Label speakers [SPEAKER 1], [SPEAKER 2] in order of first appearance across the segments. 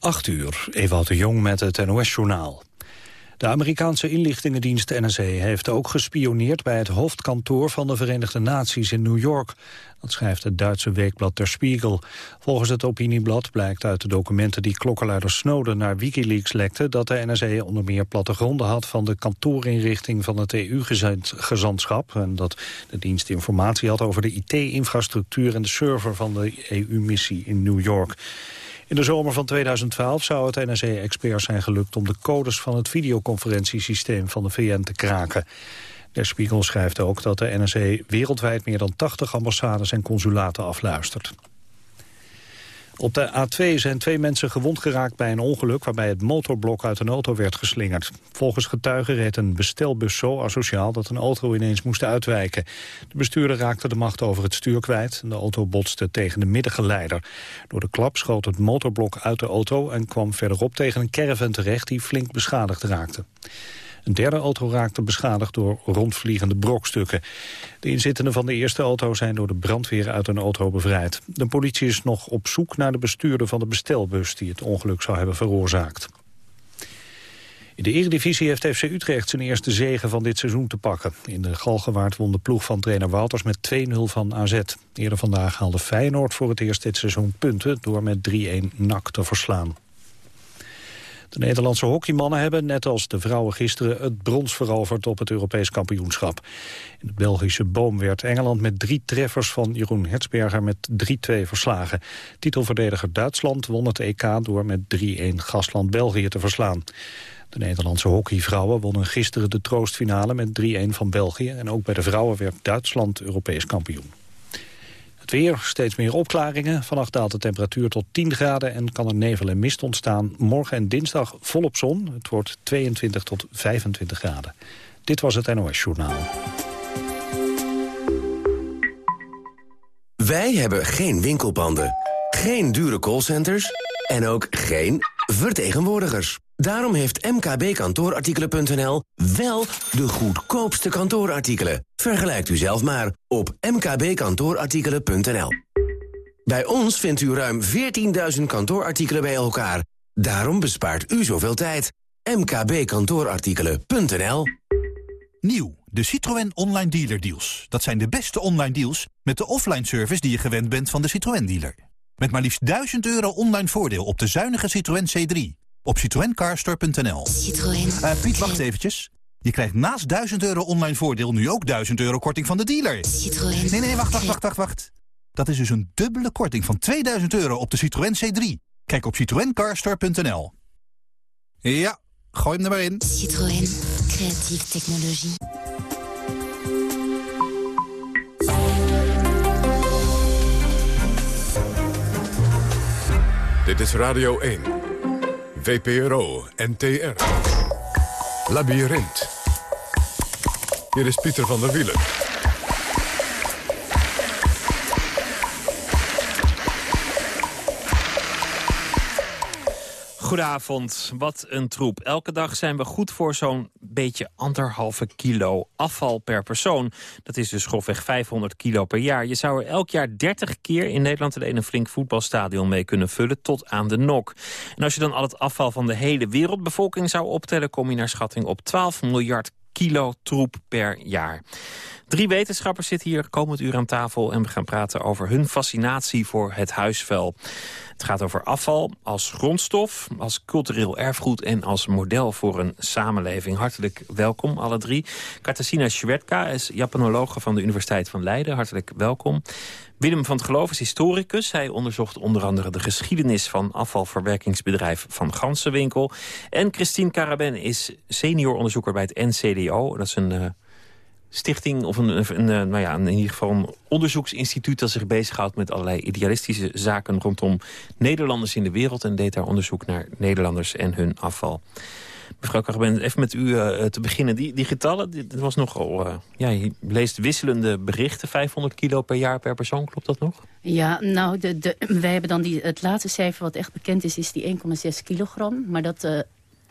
[SPEAKER 1] 8 uur, Ewout de Jong met het NOS-journaal. De Amerikaanse inlichtingendienst NSA heeft ook gespioneerd... bij het hoofdkantoor van de Verenigde Naties in New York. Dat schrijft het Duitse weekblad Der Spiegel. Volgens het opinieblad blijkt uit de documenten die klokkenluider Snowden naar Wikileaks lekte... dat de NSA onder meer plattegronden had van de kantoorinrichting van het EU-gezantschap... en dat de dienst informatie had over de IT-infrastructuur en de server van de EU-missie in New York. In de zomer van 2012 zou het NSA-experts zijn gelukt om de codes van het videoconferentiesysteem van de VN te kraken. Der Spiegel schrijft ook dat de NSA wereldwijd meer dan 80 ambassades en consulaten afluistert. Op de A2 zijn twee mensen gewond geraakt bij een ongeluk... waarbij het motorblok uit een auto werd geslingerd. Volgens getuigen reed een bestelbus zo asociaal... dat een auto ineens moest uitwijken. De bestuurder raakte de macht over het stuur kwijt... en de auto botste tegen de middengeleider. Door de klap schoot het motorblok uit de auto... en kwam verderop tegen een caravan terecht die flink beschadigd raakte. Een derde auto raakte beschadigd door rondvliegende brokstukken. De inzittenden van de eerste auto zijn door de brandweer uit een auto bevrijd. De politie is nog op zoek naar de bestuurder van de bestelbus... die het ongeluk zou hebben veroorzaakt. In de Eredivisie heeft FC Utrecht zijn eerste zegen van dit seizoen te pakken. In de Galgenwaard won de ploeg van trainer Wouters met 2-0 van AZ. Eerder vandaag haalde Feyenoord voor het eerst dit seizoen punten... door met 3-1 NAC te verslaan. De Nederlandse hockeymannen hebben, net als de vrouwen gisteren... het brons veroverd op het Europees kampioenschap. In de Belgische Boom werd Engeland met drie treffers van Jeroen Hertzberger met 3-2 verslagen. Titelverdediger Duitsland won het EK door met 3-1 gastland België te verslaan. De Nederlandse hockeyvrouwen wonnen gisteren de troostfinale met 3-1 van België. En ook bij de vrouwen werd Duitsland Europees kampioen weer, steeds meer opklaringen. Vannacht daalt de temperatuur tot 10 graden en kan er nevel en mist ontstaan. Morgen en dinsdag volop zon. Het wordt 22 tot 25 graden. Dit was het NOS Journaal.
[SPEAKER 2] Wij hebben geen winkelpanden, geen dure callcenters en ook geen vertegenwoordigers. Daarom heeft mkbkantoorartikelen.nl wel de goedkoopste kantoorartikelen. Vergelijkt u zelf maar op mkbkantoorartikelen.nl. Bij ons vindt u ruim 14.000 kantoorartikelen bij elkaar. Daarom bespaart u zoveel tijd. mkbkantoorartikelen.nl
[SPEAKER 3] Nieuw, de Citroën Online Dealer Deals. Dat zijn de beste online deals met de offline service die je gewend bent van de Citroën dealer. Met maar liefst 1000 euro online voordeel op de zuinige Citroën C3 op citroencarstore.nl.
[SPEAKER 4] Citroën.
[SPEAKER 3] Uh, Piet, wacht eventjes. Je krijgt naast 1000 euro online voordeel nu ook 1000 euro korting van de dealer.
[SPEAKER 4] Citroën.
[SPEAKER 3] Nee, nee, wacht, wacht, wacht, wacht, wacht. Dat is dus een dubbele korting van 2000 euro op de Citroën C3. Kijk op citroencarstore.nl. Ja, gooi hem er maar in.
[SPEAKER 4] Citroën. Creatieve technologie.
[SPEAKER 5] Dit is Radio 1. VPRO, NTR. Labyrinth. Hier is Pieter van der Wielen.
[SPEAKER 6] Goedenavond, wat een troep. Elke dag zijn we goed voor zo'n beetje anderhalve kilo afval per persoon. Dat is dus grofweg 500 kilo per jaar. Je zou er elk jaar 30 keer in Nederland alleen een flink voetbalstadion mee kunnen vullen tot aan de nok. En als je dan al het afval van de hele wereldbevolking zou optellen... kom je naar schatting op 12 miljard kilo troep per jaar. Drie wetenschappers zitten hier komend uur aan tafel... en we gaan praten over hun fascinatie voor het huisvuil. Het gaat over afval als grondstof, als cultureel erfgoed... en als model voor een samenleving. Hartelijk welkom, alle drie. Katarzyna Schwertka is japanologe van de Universiteit van Leiden. Hartelijk welkom. Willem van het Geloof is historicus. Hij onderzocht onder andere de geschiedenis van afvalverwerkingsbedrijf Van Gansenwinkel. En Christine Caraben is senior onderzoeker bij het NCDO. Dat is een... Stichting of een, een, een, nou ja, in ieder geval een onderzoeksinstituut... dat zich bezighoudt met allerlei idealistische zaken rondom Nederlanders in de wereld... en deed daar onderzoek naar Nederlanders en hun afval. Mevrouw Caraben, even met u uh, te beginnen. Die, die getallen, dit was nogal... Uh, ja, je leest wisselende berichten, 500 kilo per jaar per persoon, klopt dat nog?
[SPEAKER 7] Ja, nou, de, de, wij hebben dan die, het laatste cijfer wat echt bekend is... is die 1,6 kilogram, maar dat...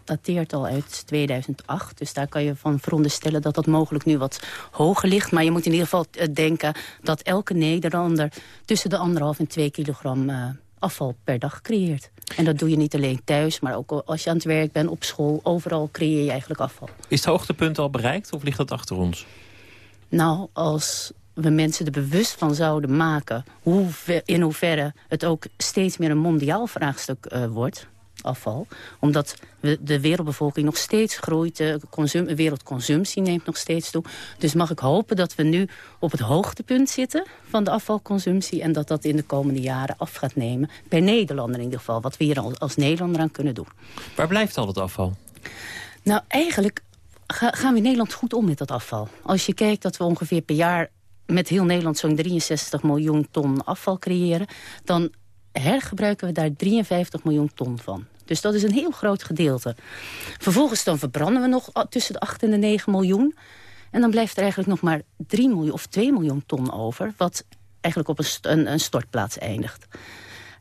[SPEAKER 7] dateert al uit 2008. Dus daar kan je van veronderstellen dat dat mogelijk nu wat hoger ligt. Maar je moet in ieder geval denken dat elke Nederlander... tussen de anderhalf en twee kilogram uh, afval per dag creëert. En dat doe je niet alleen thuis, maar ook als je aan het werk bent, op school. Overal creëer je eigenlijk afval.
[SPEAKER 6] Is het hoogtepunt al bereikt of ligt dat achter ons?
[SPEAKER 7] Nou, als we mensen er bewust van zouden maken... Hoe, in hoeverre het ook steeds meer een mondiaal vraagstuk uh, wordt afval. Omdat we, de wereldbevolking nog steeds groeit. De consum, wereldconsumptie neemt nog steeds toe. Dus mag ik hopen dat we nu op het hoogtepunt zitten van de afvalconsumptie... en dat dat in de komende jaren af gaat nemen. Per Nederlander in ieder geval. Wat we hier als Nederlander aan kunnen doen.
[SPEAKER 6] Waar blijft al het afval?
[SPEAKER 7] Nou, eigenlijk gaan we in Nederland goed om met dat afval. Als je kijkt dat we ongeveer per jaar met heel Nederland zo'n 63 miljoen ton afval creëren... dan hergebruiken we daar 53 miljoen ton van. Dus dat is een heel groot gedeelte. Vervolgens dan verbranden we nog tussen de 8 en de 9 miljoen. En dan blijft er eigenlijk nog maar 3 miljoen of 2 miljoen ton over... wat eigenlijk op een, een, een stortplaats eindigt.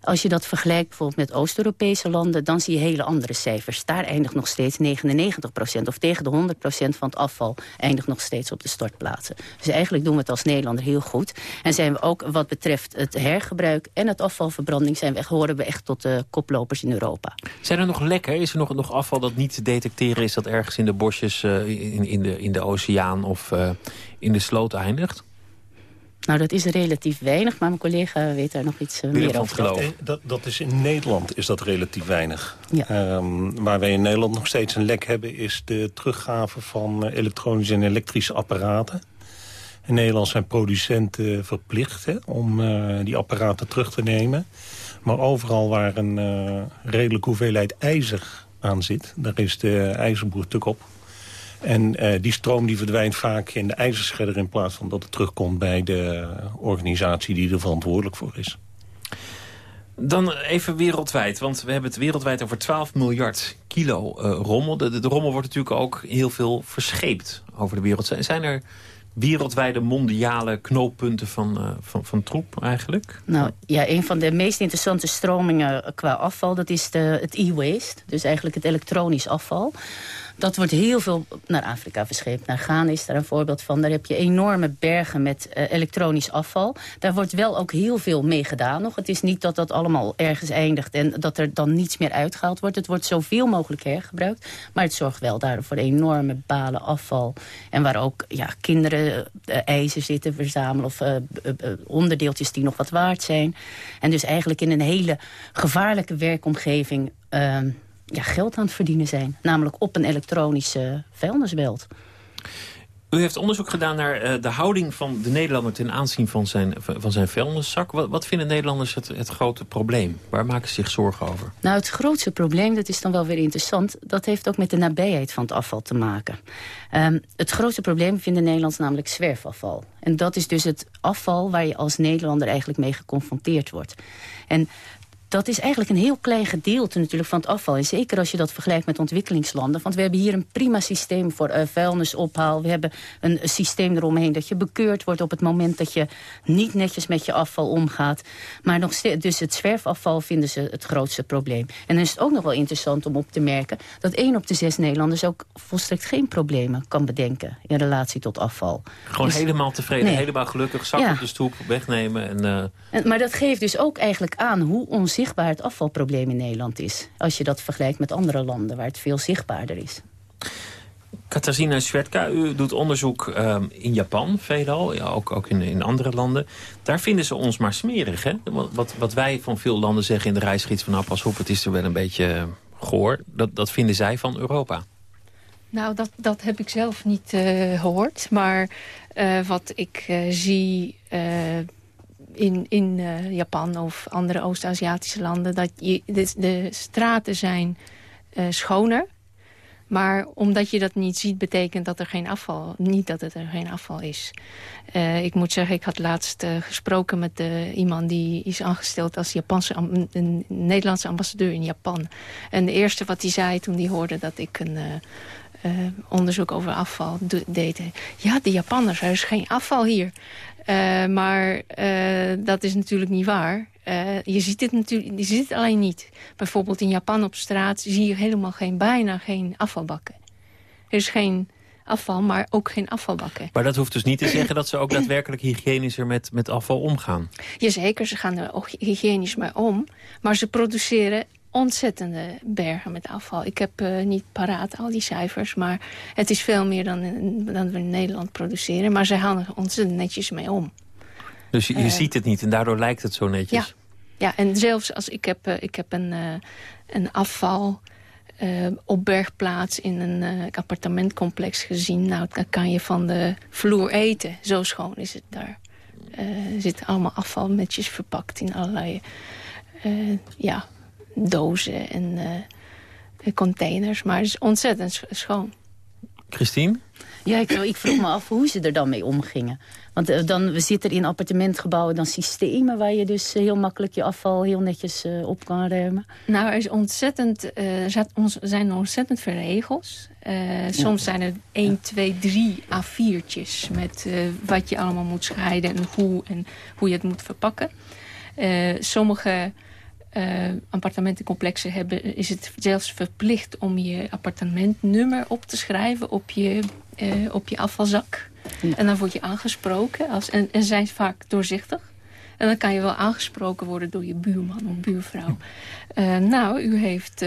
[SPEAKER 7] Als je dat vergelijkt bijvoorbeeld met Oost-Europese landen... dan zie je hele andere cijfers. Daar eindigt nog steeds 99% of tegen de 100% van het afval... eindigt nog steeds op de stortplaatsen. Dus eigenlijk doen we het als Nederlander heel goed. En zijn we ook wat betreft het hergebruik en het afvalverbranding... Zijn we, horen we echt tot de koplopers in Europa.
[SPEAKER 6] Zijn er nog lekken? Is er nog, nog afval dat niet te detecteren is... dat ergens in de bosjes, uh, in, in, de, in de oceaan of uh, in de sloot eindigt?
[SPEAKER 7] Nou, dat is relatief weinig, maar mijn collega weet daar nog iets uh, meer over.
[SPEAKER 8] Dat, dat, dat is in Nederland is dat relatief weinig. Ja. Um, waar wij in Nederland nog steeds een lek hebben... is de teruggave van uh, elektronische en elektrische apparaten. In Nederland zijn producenten verplicht hè, om uh, die apparaten terug te nemen. Maar overal waar een redelijke hoeveelheid ijzer aan zit... daar is de ijzerboer tuk op en uh, die stroom die verdwijnt vaak in de ijzerschedder... in plaats van dat het terugkomt bij de organisatie die er verantwoordelijk voor is.
[SPEAKER 6] Dan even wereldwijd, want we hebben het wereldwijd over 12 miljard kilo uh, rommel. De, de, rommel wordt natuurlijk ook heel veel verscheept over de wereld. Zijn er wereldwijde mondiale knooppunten van, uh, van, van troep eigenlijk?
[SPEAKER 7] Nou ja, een van de meest interessante stromingen qua afval... dat is de, het e-waste, dus eigenlijk het elektronisch afval. Dat wordt heel veel naar Afrika verscheept. Naar Ghana is daar een voorbeeld van. Daar heb je enorme bergen met uh, elektronisch afval. Daar wordt wel ook heel veel mee gedaan nog. Het is niet dat dat allemaal ergens eindigt en dat er dan niets meer uitgehaald wordt. Het wordt zoveel mogelijk hergebruikt. Maar het zorgt wel daar voor enorme balen afval. En waar ook ja, kinderen uh, ijzer zitten verzamelen of uh, onderdeeltjes die nog wat waard zijn. En dus eigenlijk in een hele gevaarlijke werkomgeving ehm, ja, geld aan het verdienen zijn. Namelijk op een elektronische vuilnisbelt.
[SPEAKER 6] U heeft onderzoek gedaan naar uh, de houding van de Nederlander... ten aanzien van zijn, van zijn vuilniszak. Wat, wat vinden Nederlanders het, het grote probleem? Waar maken ze zich zorgen over?
[SPEAKER 7] Nou, het grootste probleem, dat is dan wel weer interessant... dat heeft ook met de nabijheid van het afval te maken. Um, het grootste probleem vinden Nederlanders namelijk zwerfafval. En dat is dus het afval waar je als Nederlander eigenlijk mee geconfronteerd wordt. En dat is eigenlijk een heel klein gedeelte natuurlijk van het afval. En zeker als je dat vergelijkt met ontwikkelingslanden. Want we hebben hier een prima systeem voor uh, vuilnisophaal. We hebben een systeem eromheen dat je bekeurd wordt... op het moment dat je niet netjes met je afval omgaat. Maar nog steeds, dus het zwerfafval vinden ze het grootste probleem. En dan is het ook nog wel interessant om op te merken... dat één op de zes Nederlanders ook volstrekt geen problemen kan bedenken... in relatie tot afval.
[SPEAKER 6] Gewoon dus- helemaal tevreden, helemaal gelukkig. Zak op de stoep, wegnemen. En, uh...
[SPEAKER 7] en, maar dat geeft dus ook eigenlijk aan hoe ons zichtbaar het afvalprobleem in Nederland is. Als je dat vergelijkt met andere landen waar het veel zichtbaarder is.
[SPEAKER 6] Katarzyna Svetka, u doet onderzoek uh, in Japan veelal, ja, ook, ook in, in andere landen. Daar vinden ze ons maar smerig. Hè? Wat, wat wij van veel landen zeggen in de reisgids van... nou pas op, het is er wel een beetje goor. Dat, dat vinden zij van Europa.
[SPEAKER 9] Nou, dat, dat heb ik zelf niet uh, gehoord. Maar uh, wat ik uh, zie in, in uh, Japan of andere Oost-Aziatische landen... dat je, de, straten zijn uh, schoner. Maar omdat je dat niet ziet, betekent dat er geen afval, niet dat het er geen afval is. Uh, ik moet zeggen, ik had laatst gesproken met iemand die is aangesteld als Japanse, een Nederlandse ambassadeur in Japan. En de eerste wat hij zei toen hij hoorde dat ik een onderzoek over afval deed. Ja, de Japanners, er is geen afval hier. Uh, maar uh, dat is natuurlijk niet waar. Je ziet het natuurlijk, je ziet het alleen niet. Bijvoorbeeld in Japan op straat zie je helemaal geen, bijna geen afvalbakken. Er is geen afval, maar ook geen afvalbakken.
[SPEAKER 10] Maar dat hoeft dus niet te zeggen dat ze ook daadwerkelijk hygiënischer met, met afval omgaan.
[SPEAKER 9] Jazeker, ze gaan er ook hygiënisch mee om. Maar ze produceren ontzettende bergen met afval. Ik heb uh, niet paraat al die cijfers, maar het is veel meer dan, dan we in Nederland produceren. Maar ze gaan er ontzettend netjes mee om.
[SPEAKER 10] Dus je, je uh, ziet het niet en daardoor lijkt het zo netjes?
[SPEAKER 9] Ja, ja en zelfs als ik heb, uh, ik heb een, een afval opbergplaats in een appartementcomplex gezien. Nou, dan kan je van de vloer eten. Zo schoon is het daar. er zit allemaal afval netjes verpakt in allerlei ja, dozen en uh, containers. Maar het is ontzettend schoon.
[SPEAKER 10] Christine?
[SPEAKER 7] Ja, ik, ik, vroeg me af hoe ze er dan mee omgingen. Want uh, dan, we zitten in appartementgebouwen dan systemen... waar je dus heel makkelijk je afval heel netjes uh, op kan ruimen.
[SPEAKER 9] Nou, er, is ontzettend, er zijn ontzettend veel regels. soms zijn er 1, 2, 3 A4'tjes... met wat je allemaal moet scheiden en hoe, en hoe je het moet verpakken. sommige uh, appartementencomplexen hebben... is het zelfs verplicht om je appartementnummer op te schrijven op je, uh, op je afvalzak. En dan word je aangesproken. Als, en, en zijn vaak doorzichtig. En dan kan je wel aangesproken worden door je buurman of buurvrouw. Uh, nou, u heeft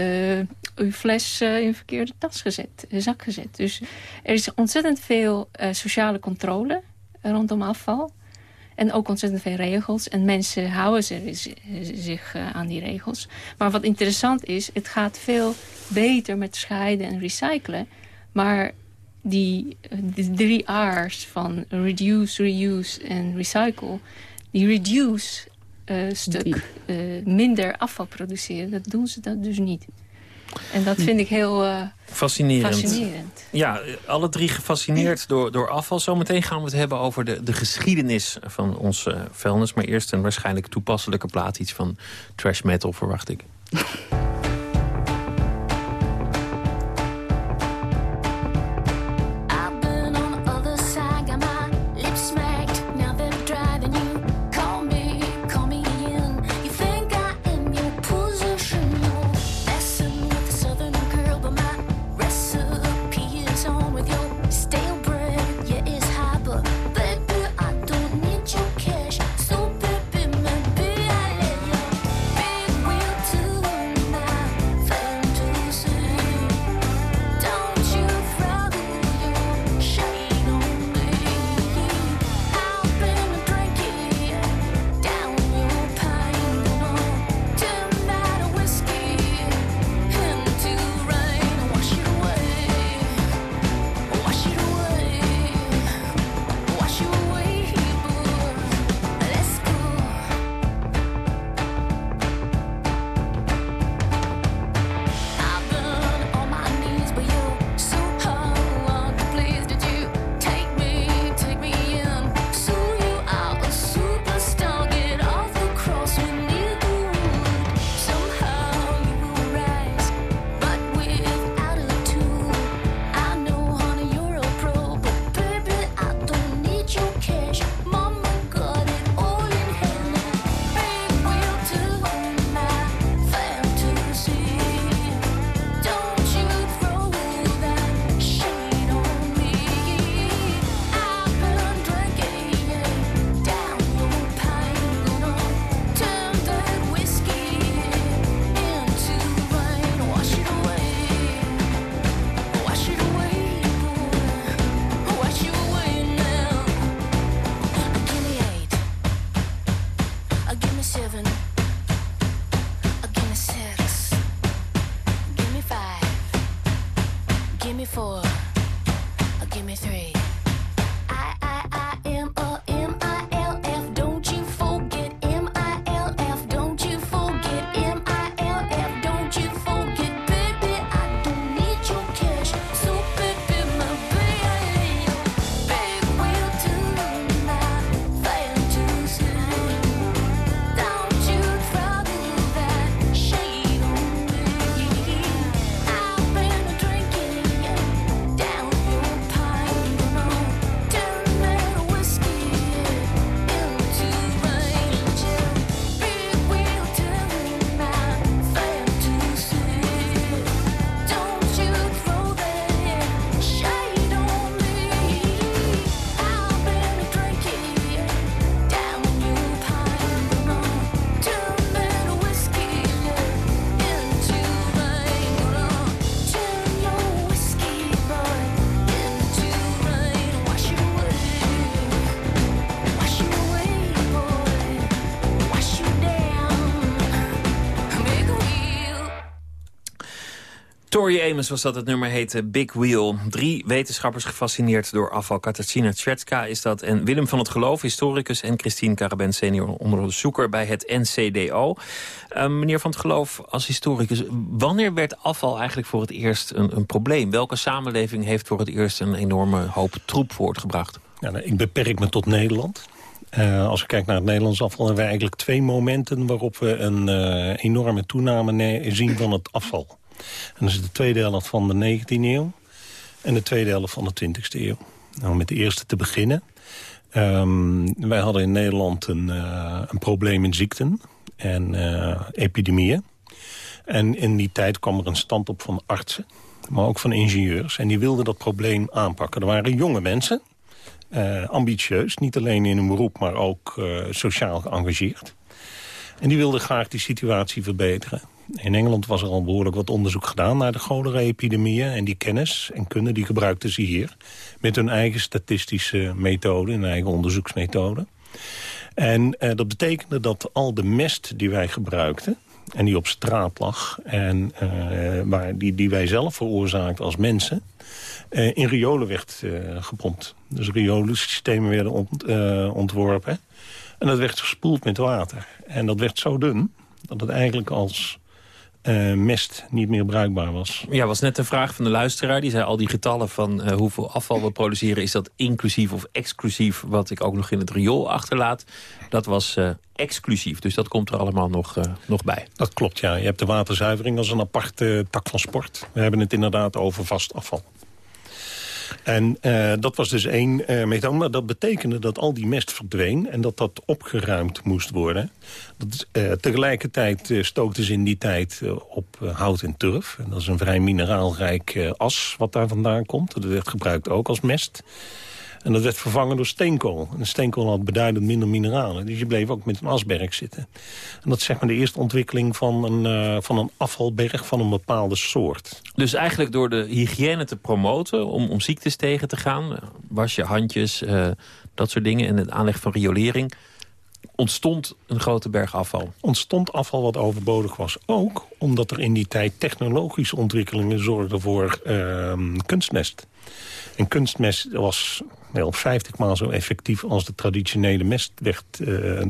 [SPEAKER 9] uw fles in een verkeerde tas gezet, zak gezet. Dus er is ontzettend veel sociale controle rondom afval. En ook ontzettend veel regels. En mensen houden zich uh, aan die regels. Maar wat interessant is, het gaat veel beter met scheiden en recyclen. Maar die, die drie R's van reduce, reuse en recycle... die reduce uh, stuk, uh, minder afval produceren, dat doen ze dat dus niet. En dat vind ik heel uh,
[SPEAKER 10] fascinerend.
[SPEAKER 9] fascinerend.
[SPEAKER 10] Ja, alle drie gefascineerd door, door afval. Zometeen gaan we het hebben over de, de geschiedenis van onze vuilnis. Maar eerst een waarschijnlijk toepasselijke plaat. Iets van trash metal, verwacht ik.
[SPEAKER 6] Tori Amos was dat het nummer heette Big Wheel. Drie wetenschappers gefascineerd door afval. Katarzyna Tvetska is dat. En Willem van het Geloof, historicus. En Christine Carabin, senior onderzoeker bij het NCDO. Uh, meneer van het Geloof, als historicus... wanneer werd afval eigenlijk voor het eerst een, een probleem? Welke samenleving heeft voor het eerst een enorme hoop troep voortgebracht?
[SPEAKER 8] Ja, nou, ik beperk me tot Nederland. Uh, als we kijken naar het Nederlands afval... hebben we eigenlijk twee momenten waarop we een uh, enorme toename zien van het afval. En dat is de tweede helft van de 19e eeuw en de tweede helft van de 20e eeuw. Nou, met de eerste te beginnen. Um, wij hadden in Nederland een, uh, een probleem in ziekten en uh, epidemieën. En in die tijd kwam er een stand op van artsen, maar ook van ingenieurs. En die wilden dat probleem aanpakken. Er waren jonge mensen, uh, ambitieus, niet alleen in hun beroep... maar ook sociaal geëngageerd. En die wilden graag die situatie verbeteren. In Engeland was er al behoorlijk wat onderzoek gedaan naar de cholera-epidemieën. En die kennis en kunde die gebruikten ze hier. Met hun eigen statistische methode, hun eigen onderzoeksmethode. En eh, dat betekende dat al de mest die wij gebruikten... en die op straat lag en uh, waar die, die wij zelf veroorzaakten als mensen... Uh, in riolen werd uh, gepompt. Dus riolensystemen werden ont, ontworpen. En dat werd gespoeld met water. En dat werd zo dun dat het eigenlijk als uh, mest niet meer bruikbaar was.
[SPEAKER 6] Ja, was net een vraag van de luisteraar. Die zei al die getallen van uh, hoeveel afval we produceren... is dat inclusief of exclusief wat ik ook nog in het riool achterlaat? Dat was uh, exclusief, dus dat komt er allemaal nog, nog bij.
[SPEAKER 8] Dat klopt, ja. Je hebt de waterzuivering als een aparte tak van sport. We hebben het inderdaad over vast afval. En uh, dat was dus één uh. Maar dat betekende dat al die mest verdween en dat dat opgeruimd moest worden. Dat, uh, tegelijkertijd stookten ze in die tijd op hout en turf. En dat is een vrij mineraalrijk as wat daar vandaan komt. Dat werd gebruikt ook als mest. En dat werd vervangen door steenkool. En steenkool had beduidend minder mineralen. Dus je bleef ook met een asberg zitten. En dat is zeg maar de eerste ontwikkeling van een, uh, van een afvalberg van een bepaalde soort.
[SPEAKER 6] Dus eigenlijk door de hygiëne te promoten om, om ziektes tegen te gaan... Eh, was je handjes, uh, dat soort dingen en het aanleg van riolering ontstond een grote berg afval.
[SPEAKER 8] Ontstond afval wat overbodig was. Ook omdat er in die tijd technologische ontwikkelingen zorgden voor uh, kunstmest. En kunstmest was wel 50 maal zo effectief als de traditionele mest uh,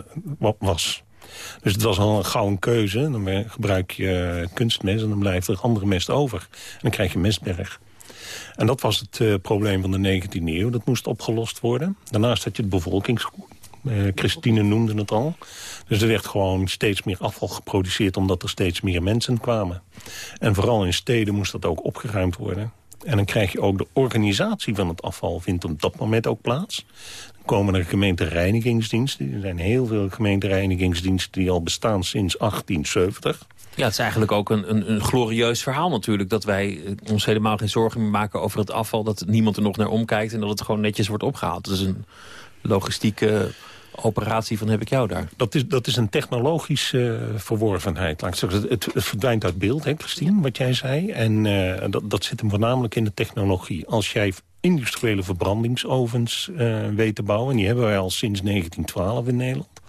[SPEAKER 8] was. Dus het was al een gouden keuze. Dan gebruik je kunstmest en dan blijft er andere mest over. En dan krijg je mestberg. En dat was het uh, probleem van de 19e eeuw. Dat moest opgelost worden. Daarnaast had je het bevolkingsgroei. Uh, Christine noemde het al. Dus er werd gewoon steeds meer afval geproduceerd... omdat er steeds meer mensen kwamen. En vooral in steden moest dat ook opgeruimd worden. En dan krijg je ook de organisatie van het afval vindt op dat moment ook plaats. Dan komen er gemeentereinigingsdiensten. Er zijn heel veel gemeentereinigingsdiensten die al bestaan sinds 1870.
[SPEAKER 6] Ja, het is eigenlijk ook een, een, een, glorieus verhaal natuurlijk... dat wij eh, ons helemaal geen zorgen meer maken over het afval... dat niemand er nog naar omkijkt en dat het gewoon netjes wordt opgehaald. Dat is een logistieke operatie van heb ik jou daar?
[SPEAKER 8] Dat is, dat is een technologische uh, verworvenheid. Laat ik zeggen. Het, het, verdwijnt uit beeld, hè, Christine, wat jij zei. En uh, dat, dat zit hem voornamelijk in de technologie. Als jij industriële verbrandingsovens uh, weet te bouwen... en die hebben wij al sinds 1912 in Nederland...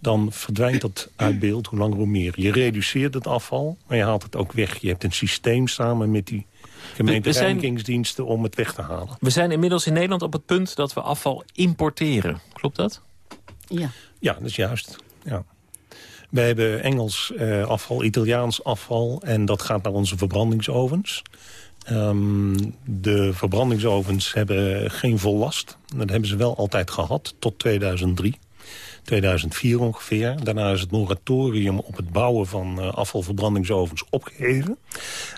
[SPEAKER 8] dan verdwijnt dat uit beeld hoe langer hoe meer. Je reduceert het afval, maar je haalt het ook weg. Je hebt een systeem samen met die gemeentereinigingsdiensten om het weg te halen.
[SPEAKER 6] We zijn inmiddels in Nederland op het punt dat we afval importeren. Klopt dat?
[SPEAKER 7] Ja.
[SPEAKER 8] Ja, dat is juist. Ja. Wij hebben Engels uh, afval, Italiaans afval en dat gaat naar onze verbrandingsovens. Um, de verbrandingsovens hebben geen vollast. Dat hebben ze wel altijd gehad, tot 2003. 2004 ongeveer. Daarna is het moratorium op het bouwen van uh, afvalverbrandingsovens opgeheven.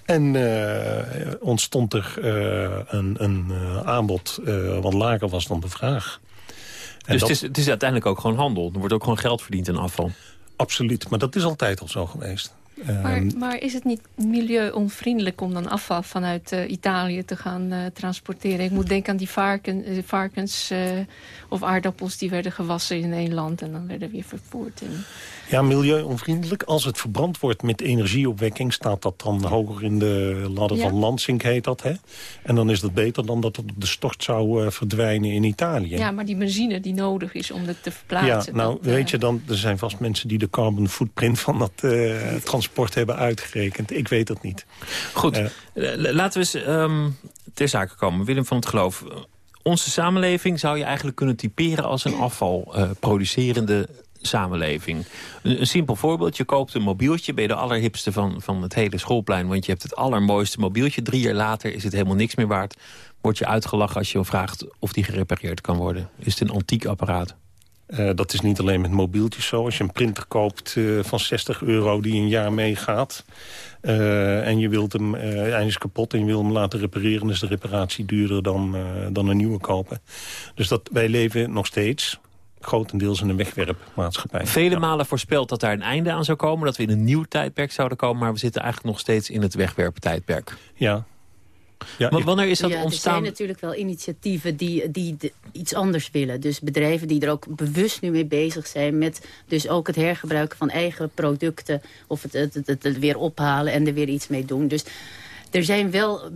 [SPEAKER 8] En uh, ontstond er een, een aanbod wat lager was dan de vraag.
[SPEAKER 6] Dus dat... het, is, het is uiteindelijk ook gewoon handel. Er wordt ook gewoon geld verdiend in afval.
[SPEAKER 8] Absoluut, maar dat is altijd al zo geweest.
[SPEAKER 9] Maar, ehm, maar, is het niet milieuonvriendelijk om dan afval vanuit uh, Italië te gaan uh, transporteren? Ik moet denken aan die varken, uh, varkens of aardappels die werden gewassen in één land en dan werden weer vervoerd. En...
[SPEAKER 8] Ja, milieuonvriendelijk. Als het verbrand wordt met energieopwekking... staat dat dan hoger in de ladder ja. van Lansing, heet dat. Hè? En dan is dat beter dan dat het op de stort zou uh, verdwijnen in Italië.
[SPEAKER 9] Ja, maar die benzine die nodig is om het te verplaatsen.
[SPEAKER 8] Ja, nou,
[SPEAKER 9] dat,
[SPEAKER 8] weet je dan... Er zijn vast mensen die de carbon footprint van dat uh, transport hebben uitgerekend. Ik weet het niet.
[SPEAKER 6] Goed, laten we eens um, ter zake komen. Willem van het Geloof, onze samenleving zou je eigenlijk kunnen typeren als een afvalproducerende samenleving. Een, simpel voorbeeld, je koopt een mobieltje... ben je de allerhipste van, van het hele schoolplein... want je hebt het allermooiste mobieltje. Drie jaar later is het helemaal niks meer waard. Word je uitgelachen als je vraagt of die gerepareerd kan worden. Is het een antiek apparaat?
[SPEAKER 8] Uh, dat is niet alleen met mobieltjes zo. Als je een printer koopt uh, van 60 euro die een jaar meegaat... Uh, en je wilt hem, hij is kapot en je wil hem laten repareren... is de reparatie duurder dan, dan een nieuwe kopen. Dus dat, wij leven nog steeds grotendeels in een wegwerpmaatschappij.
[SPEAKER 6] Vele malen voorspeld dat daar een einde aan zou komen... dat we in een nieuw tijdperk zouden komen... maar we zitten eigenlijk nog steeds in het wegwerptijdperk.
[SPEAKER 8] Ja,
[SPEAKER 6] ja, maar wanneer is dat ja, ontstaan?
[SPEAKER 7] Er zijn natuurlijk wel initiatieven die, die iets anders willen. Dus bedrijven die er ook bewust nu mee bezig zijn... met dus ook het hergebruiken van eigen producten... of het, het, het, het weer ophalen en er weer iets mee doen. Dus er zijn wel,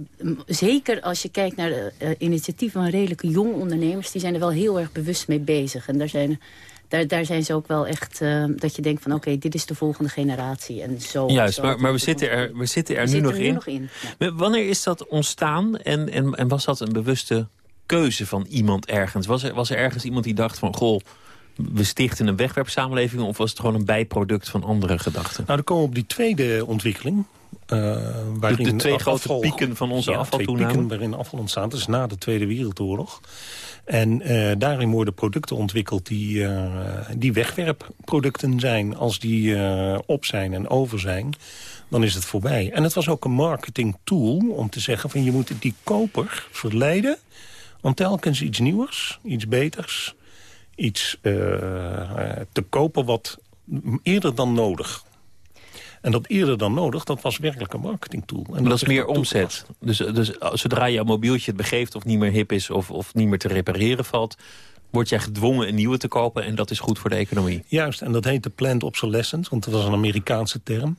[SPEAKER 7] zeker als je kijkt naar de uh, initiatieven van redelijke jonge ondernemers... die zijn er wel heel erg bewust mee bezig. En daar zijn, daar, daar zijn ze ook wel echt, uh, dat je denkt van... oké, dit is de volgende generatie. En zo,
[SPEAKER 6] Juist,
[SPEAKER 7] zo,
[SPEAKER 6] maar, maar we, zitten er, we zitten er, nu, nog
[SPEAKER 7] er nu, nog in.
[SPEAKER 6] Ja. Wanneer is dat ontstaan en, en, en was dat een bewuste keuze van iemand ergens? Was er, was er ergens iemand die dacht van... goh, we stichten een wegwerpsamenleving... of was het gewoon een bijproduct van andere gedachten?
[SPEAKER 8] Nou, dan komen we op die tweede ontwikkeling.
[SPEAKER 6] Uh, waarin de, de twee grote pieken van onze ja, afvaltoename?
[SPEAKER 8] twee pieken waarin afval ontstaat. Dat is na de Tweede Wereldoorlog. En uh, daarin worden producten ontwikkeld die, uh, die wegwerpproducten zijn. Als die op zijn en over zijn, dan is het voorbij. En het was ook een marketing tool om te zeggen... van je moet die koper verleiden om telkens iets nieuws, iets beters... iets te kopen wat eerder dan nodig en dat eerder dan nodig, dat was werkelijk een marketingtool. En
[SPEAKER 6] dat, is meer omzet. Dus, dus zodra jouw mobieltje het begeeft of niet meer hip is... of, of niet meer te repareren valt word jij gedwongen een nieuwe te kopen en dat is goed voor de economie.
[SPEAKER 8] Juist, en dat heet de planned obsolescence, want dat was een Amerikaanse term.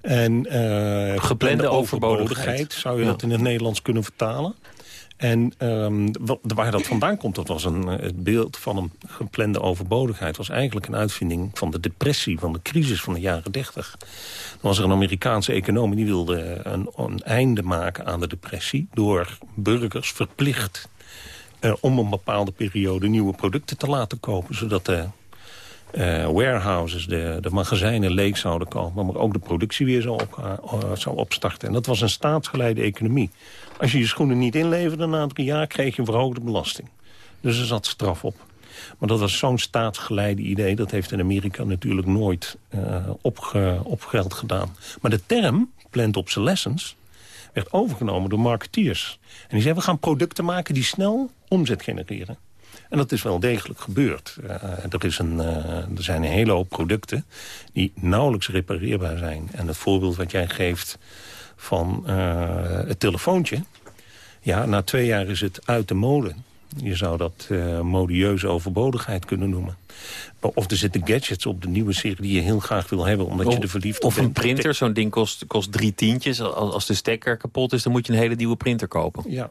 [SPEAKER 8] En uh,
[SPEAKER 6] geplande overbodigheid,
[SPEAKER 8] zou je dat in het Nederlands kunnen vertalen. En um, waar dat vandaan komt, dat was een, eh, het beeld van een geplande overbodigheid... was eigenlijk een uitvinding van de depressie, van de crisis van de jaren 30. Dan was er een Amerikaanse econoom die wilde een, een einde maken aan de depressie... door burgers verplicht uh, om een bepaalde periode nieuwe producten te laten kopen... zodat de uh, warehouses, de, de magazijnen leeg zouden komen... maar ook de productie weer zou, op, zou opstarten. En dat was een staatsgeleide economie. Als je je schoenen niet inleverde na drie jaar... kreeg je een verhoogde belasting. Dus er zat straf op. Maar dat was zo'n staatsgeleide idee. Dat heeft in Amerika natuurlijk nooit uh, opge, opgeld gedaan. Maar de term planned obsolescence werd overgenomen door marketeers. En die zeiden, we gaan producten maken die snel omzet genereren. En dat is wel degelijk gebeurd. Uh, er, is een, uh, er zijn een hele hoop producten die nauwelijks repareerbaar zijn. En het voorbeeld wat jij geeft van uh, het telefoontje... ja, na twee jaar is het uit de mode. Je zou dat uh, modieuze overbodigheid kunnen noemen. Of er zitten gadgets op de nieuwe serie die je heel graag wil hebben... omdat je er verliefd
[SPEAKER 6] op
[SPEAKER 8] bent.
[SPEAKER 6] Of een printer, zo'n ding kost, kost drie tientjes. Als de stekker kapot is, dan moet je een hele nieuwe printer kopen.
[SPEAKER 8] Ja,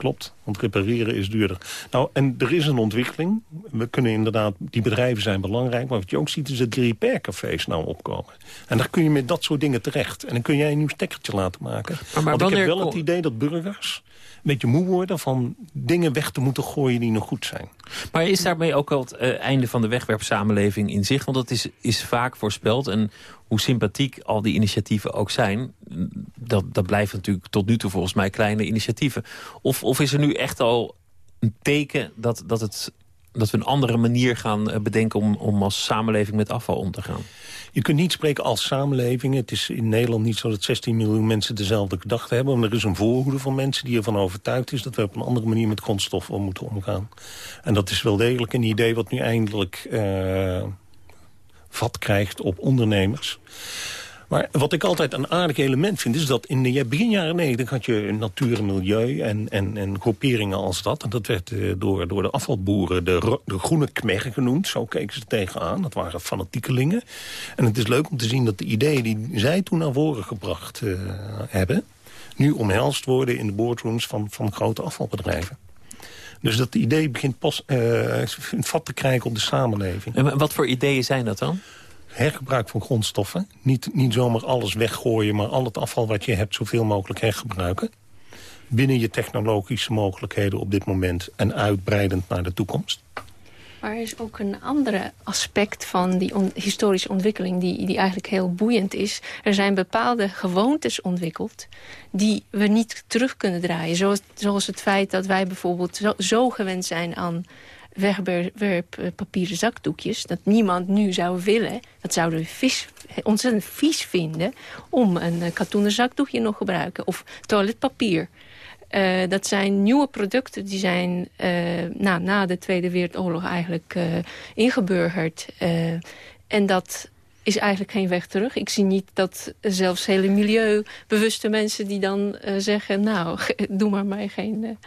[SPEAKER 8] klopt. Want repareren is duurder. Nou, en er is een ontwikkeling. We kunnen inderdaad, die bedrijven zijn belangrijk. Maar wat je ook ziet is dat die repaircafés nou opkomen. En daar kun je met dat soort dingen terecht. En dan kun jij een nieuw stekkertje laten maken. Maar, maar Want ik heb wel het idee dat burgers beetje moe worden... van dingen weg te moeten gooien die nog goed zijn.
[SPEAKER 6] Maar is daarmee ook al het uh, einde van de wegwerpsamenleving in zicht? Want dat is, is vaak voorspeld. En hoe sympathiek al die initiatieven ook zijn... dat, dat blijven natuurlijk tot nu toe volgens mij kleine initiatieven. Of, of is er nu echt al een teken dat, dat, het, dat we een andere manier gaan eh, bedenken... om, om als samenleving met afval om te gaan?
[SPEAKER 8] Je kunt niet spreken als samenleving. Het is in Nederland niet zo dat 16 miljoen mensen dezelfde gedachten hebben. Maar er is een voorhoede van mensen die ervan overtuigd is... dat we op een andere manier met grondstoffen om moeten omgaan. En dat is wel degelijk een idee wat nu eindelijk uh, vat krijgt op ondernemers. Maar wat ik altijd een aardig element vind... is dat in de begin jaren 90 had je natuur en milieu en, en, en groeperingen als dat. En dat werd uh, door, door de afvalboeren de, groene kmer genoemd. Zo keken ze tegenaan. Dat waren fanatiekelingen. En het is leuk om te zien dat de ideeën die zij toen naar voren gebracht uh, hebben... nu omhelst worden in de boardrooms van, van grote afvalbedrijven. Dus dat idee begint pas uh, vat te krijgen op de samenleving.
[SPEAKER 6] En wat voor ideeën zijn dat dan?
[SPEAKER 8] Hergebruik van grondstoffen. Niet, niet zomaar alles weggooien, maar al het afval wat je hebt... zoveel mogelijk hergebruiken. Binnen je technologische mogelijkheden op dit moment... en uitbreidend naar de toekomst.
[SPEAKER 9] Maar er is ook een andere aspect van die historische ontwikkeling... Die, die eigenlijk heel boeiend is. Er zijn bepaalde gewoontes ontwikkeld... die we niet terug kunnen draaien. Zoals, zoals het feit dat wij bijvoorbeeld zo, zo gewend zijn aan wegwerppapieren zakdoekjes... dat niemand nu zou willen, dat zouden we vis, ontzettend vies vinden... om een eh, katoenen zakdoekje nog te gebruiken. Of toiletpapier. Dat zijn nieuwe producten die zijn uh, nou, na de Tweede Wereldoorlog eigenlijk ingeburgerd. en dat is eigenlijk geen weg terug. Ik zie niet dat zelfs hele milieubewuste mensen die dan zeggen... nou, doe maar mij geen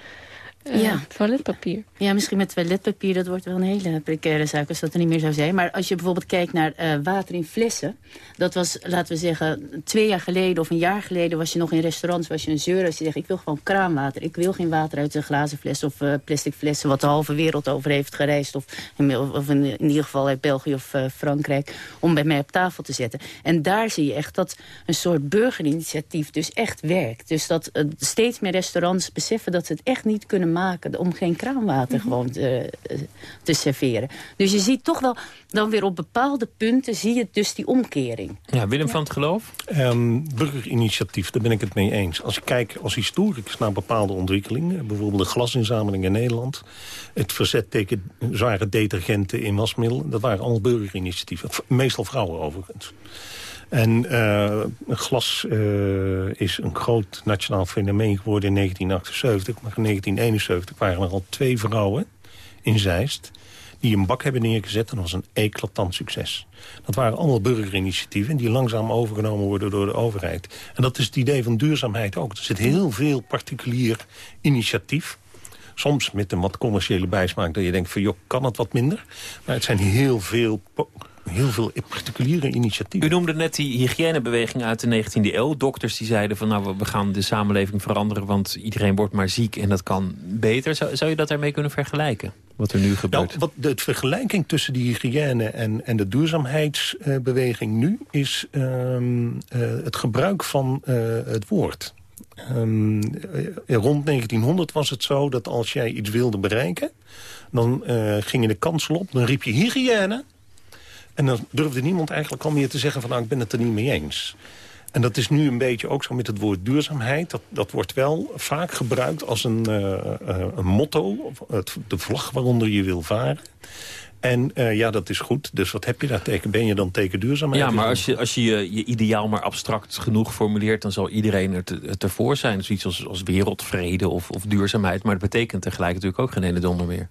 [SPEAKER 9] ja. toiletpapier.
[SPEAKER 7] Ja, misschien met toiletpapier, dat wordt wel een hele precaire zaak als dat er niet meer zou zijn. Maar als je bijvoorbeeld kijkt naar uh, water in flessen. Dat was, laten we zeggen, twee jaar geleden of een jaar geleden was je nog in restaurants, was je een zeur als je zegt, ik wil gewoon kraanwater. Ik wil geen water uit een glazen fles of uh, plastic flessen wat de halve wereld over heeft gereisd. Of in, of in, in ieder geval uit België of Frankrijk, om bij mij op tafel te zetten. En daar zie je echt dat een soort burgerinitiatief dus echt werkt. Dus dat steeds meer restaurants beseffen dat ze het echt niet kunnen maken... om geen kraanwater mhm. gewoon te, te, serveren. Dus je ziet toch wel, dan weer op bepaalde punten... zie je dus die omkering.
[SPEAKER 6] Ja, Willem van het Geloof?
[SPEAKER 8] Um, burgerinitiatief, daar ben ik het mee eens. Als ik kijk als historicus naar bepaalde ontwikkelingen... bijvoorbeeld de glasinzameling in Nederland... het verzet tegen zware detergenten in wasmiddelen... dat waren allemaal burgerinitiatieven. Meestal vrouwen overigens. En uh, glas uh, is een groot nationaal fenomeen geworden in 1978. Maar in 1971 waren er al twee vrouwen in Zeist die een bak hebben neergezet. En dat was een eclatant succes. Dat waren allemaal burgerinitiatieven die langzaam overgenomen worden door de overheid. En dat is het idee van duurzaamheid ook. Er zit heel veel particulier initiatief. Soms met een wat commerciële bijsmaak dat je denkt van joh, kan het wat minder? Maar het zijn heel veel heel veel particuliere initiatieven.
[SPEAKER 6] U noemde net die hygiënebeweging uit de 19e eeuw. Dokters die zeiden van nou we gaan de samenleving veranderen... want iedereen wordt maar ziek en dat kan beter. Zou, zou je dat daarmee kunnen vergelijken? Wat er nu gebeurt?
[SPEAKER 8] Nou, wat de, vergelijking tussen die hygiëne en, en de duurzaamheidsbeweging nu... is ehm, eh, het gebruik van eh, het woord. Um, rond 1900 was het zo dat als jij iets wilde bereiken... dan ging je de kansel op, dan riep je hygiëne... En dan durfde niemand eigenlijk al meer te zeggen van nou, ik ben het er niet mee eens. En dat is nu een beetje ook zo met het woord duurzaamheid. Dat, dat wordt wel vaak gebruikt als een, uh, een motto, de vlag waaronder je wil varen. En uh, ja, dat is goed. Dus wat heb je daar tegen? Ben je dan tegen duurzaamheid?
[SPEAKER 6] Ja, maar als je als je, je ideaal maar abstract genoeg formuleert... dan zal iedereen er, te, ervoor zijn. Zoiets als, als wereldvrede of, of duurzaamheid. Maar dat betekent tegelijk natuurlijk ook geen ene donder meer.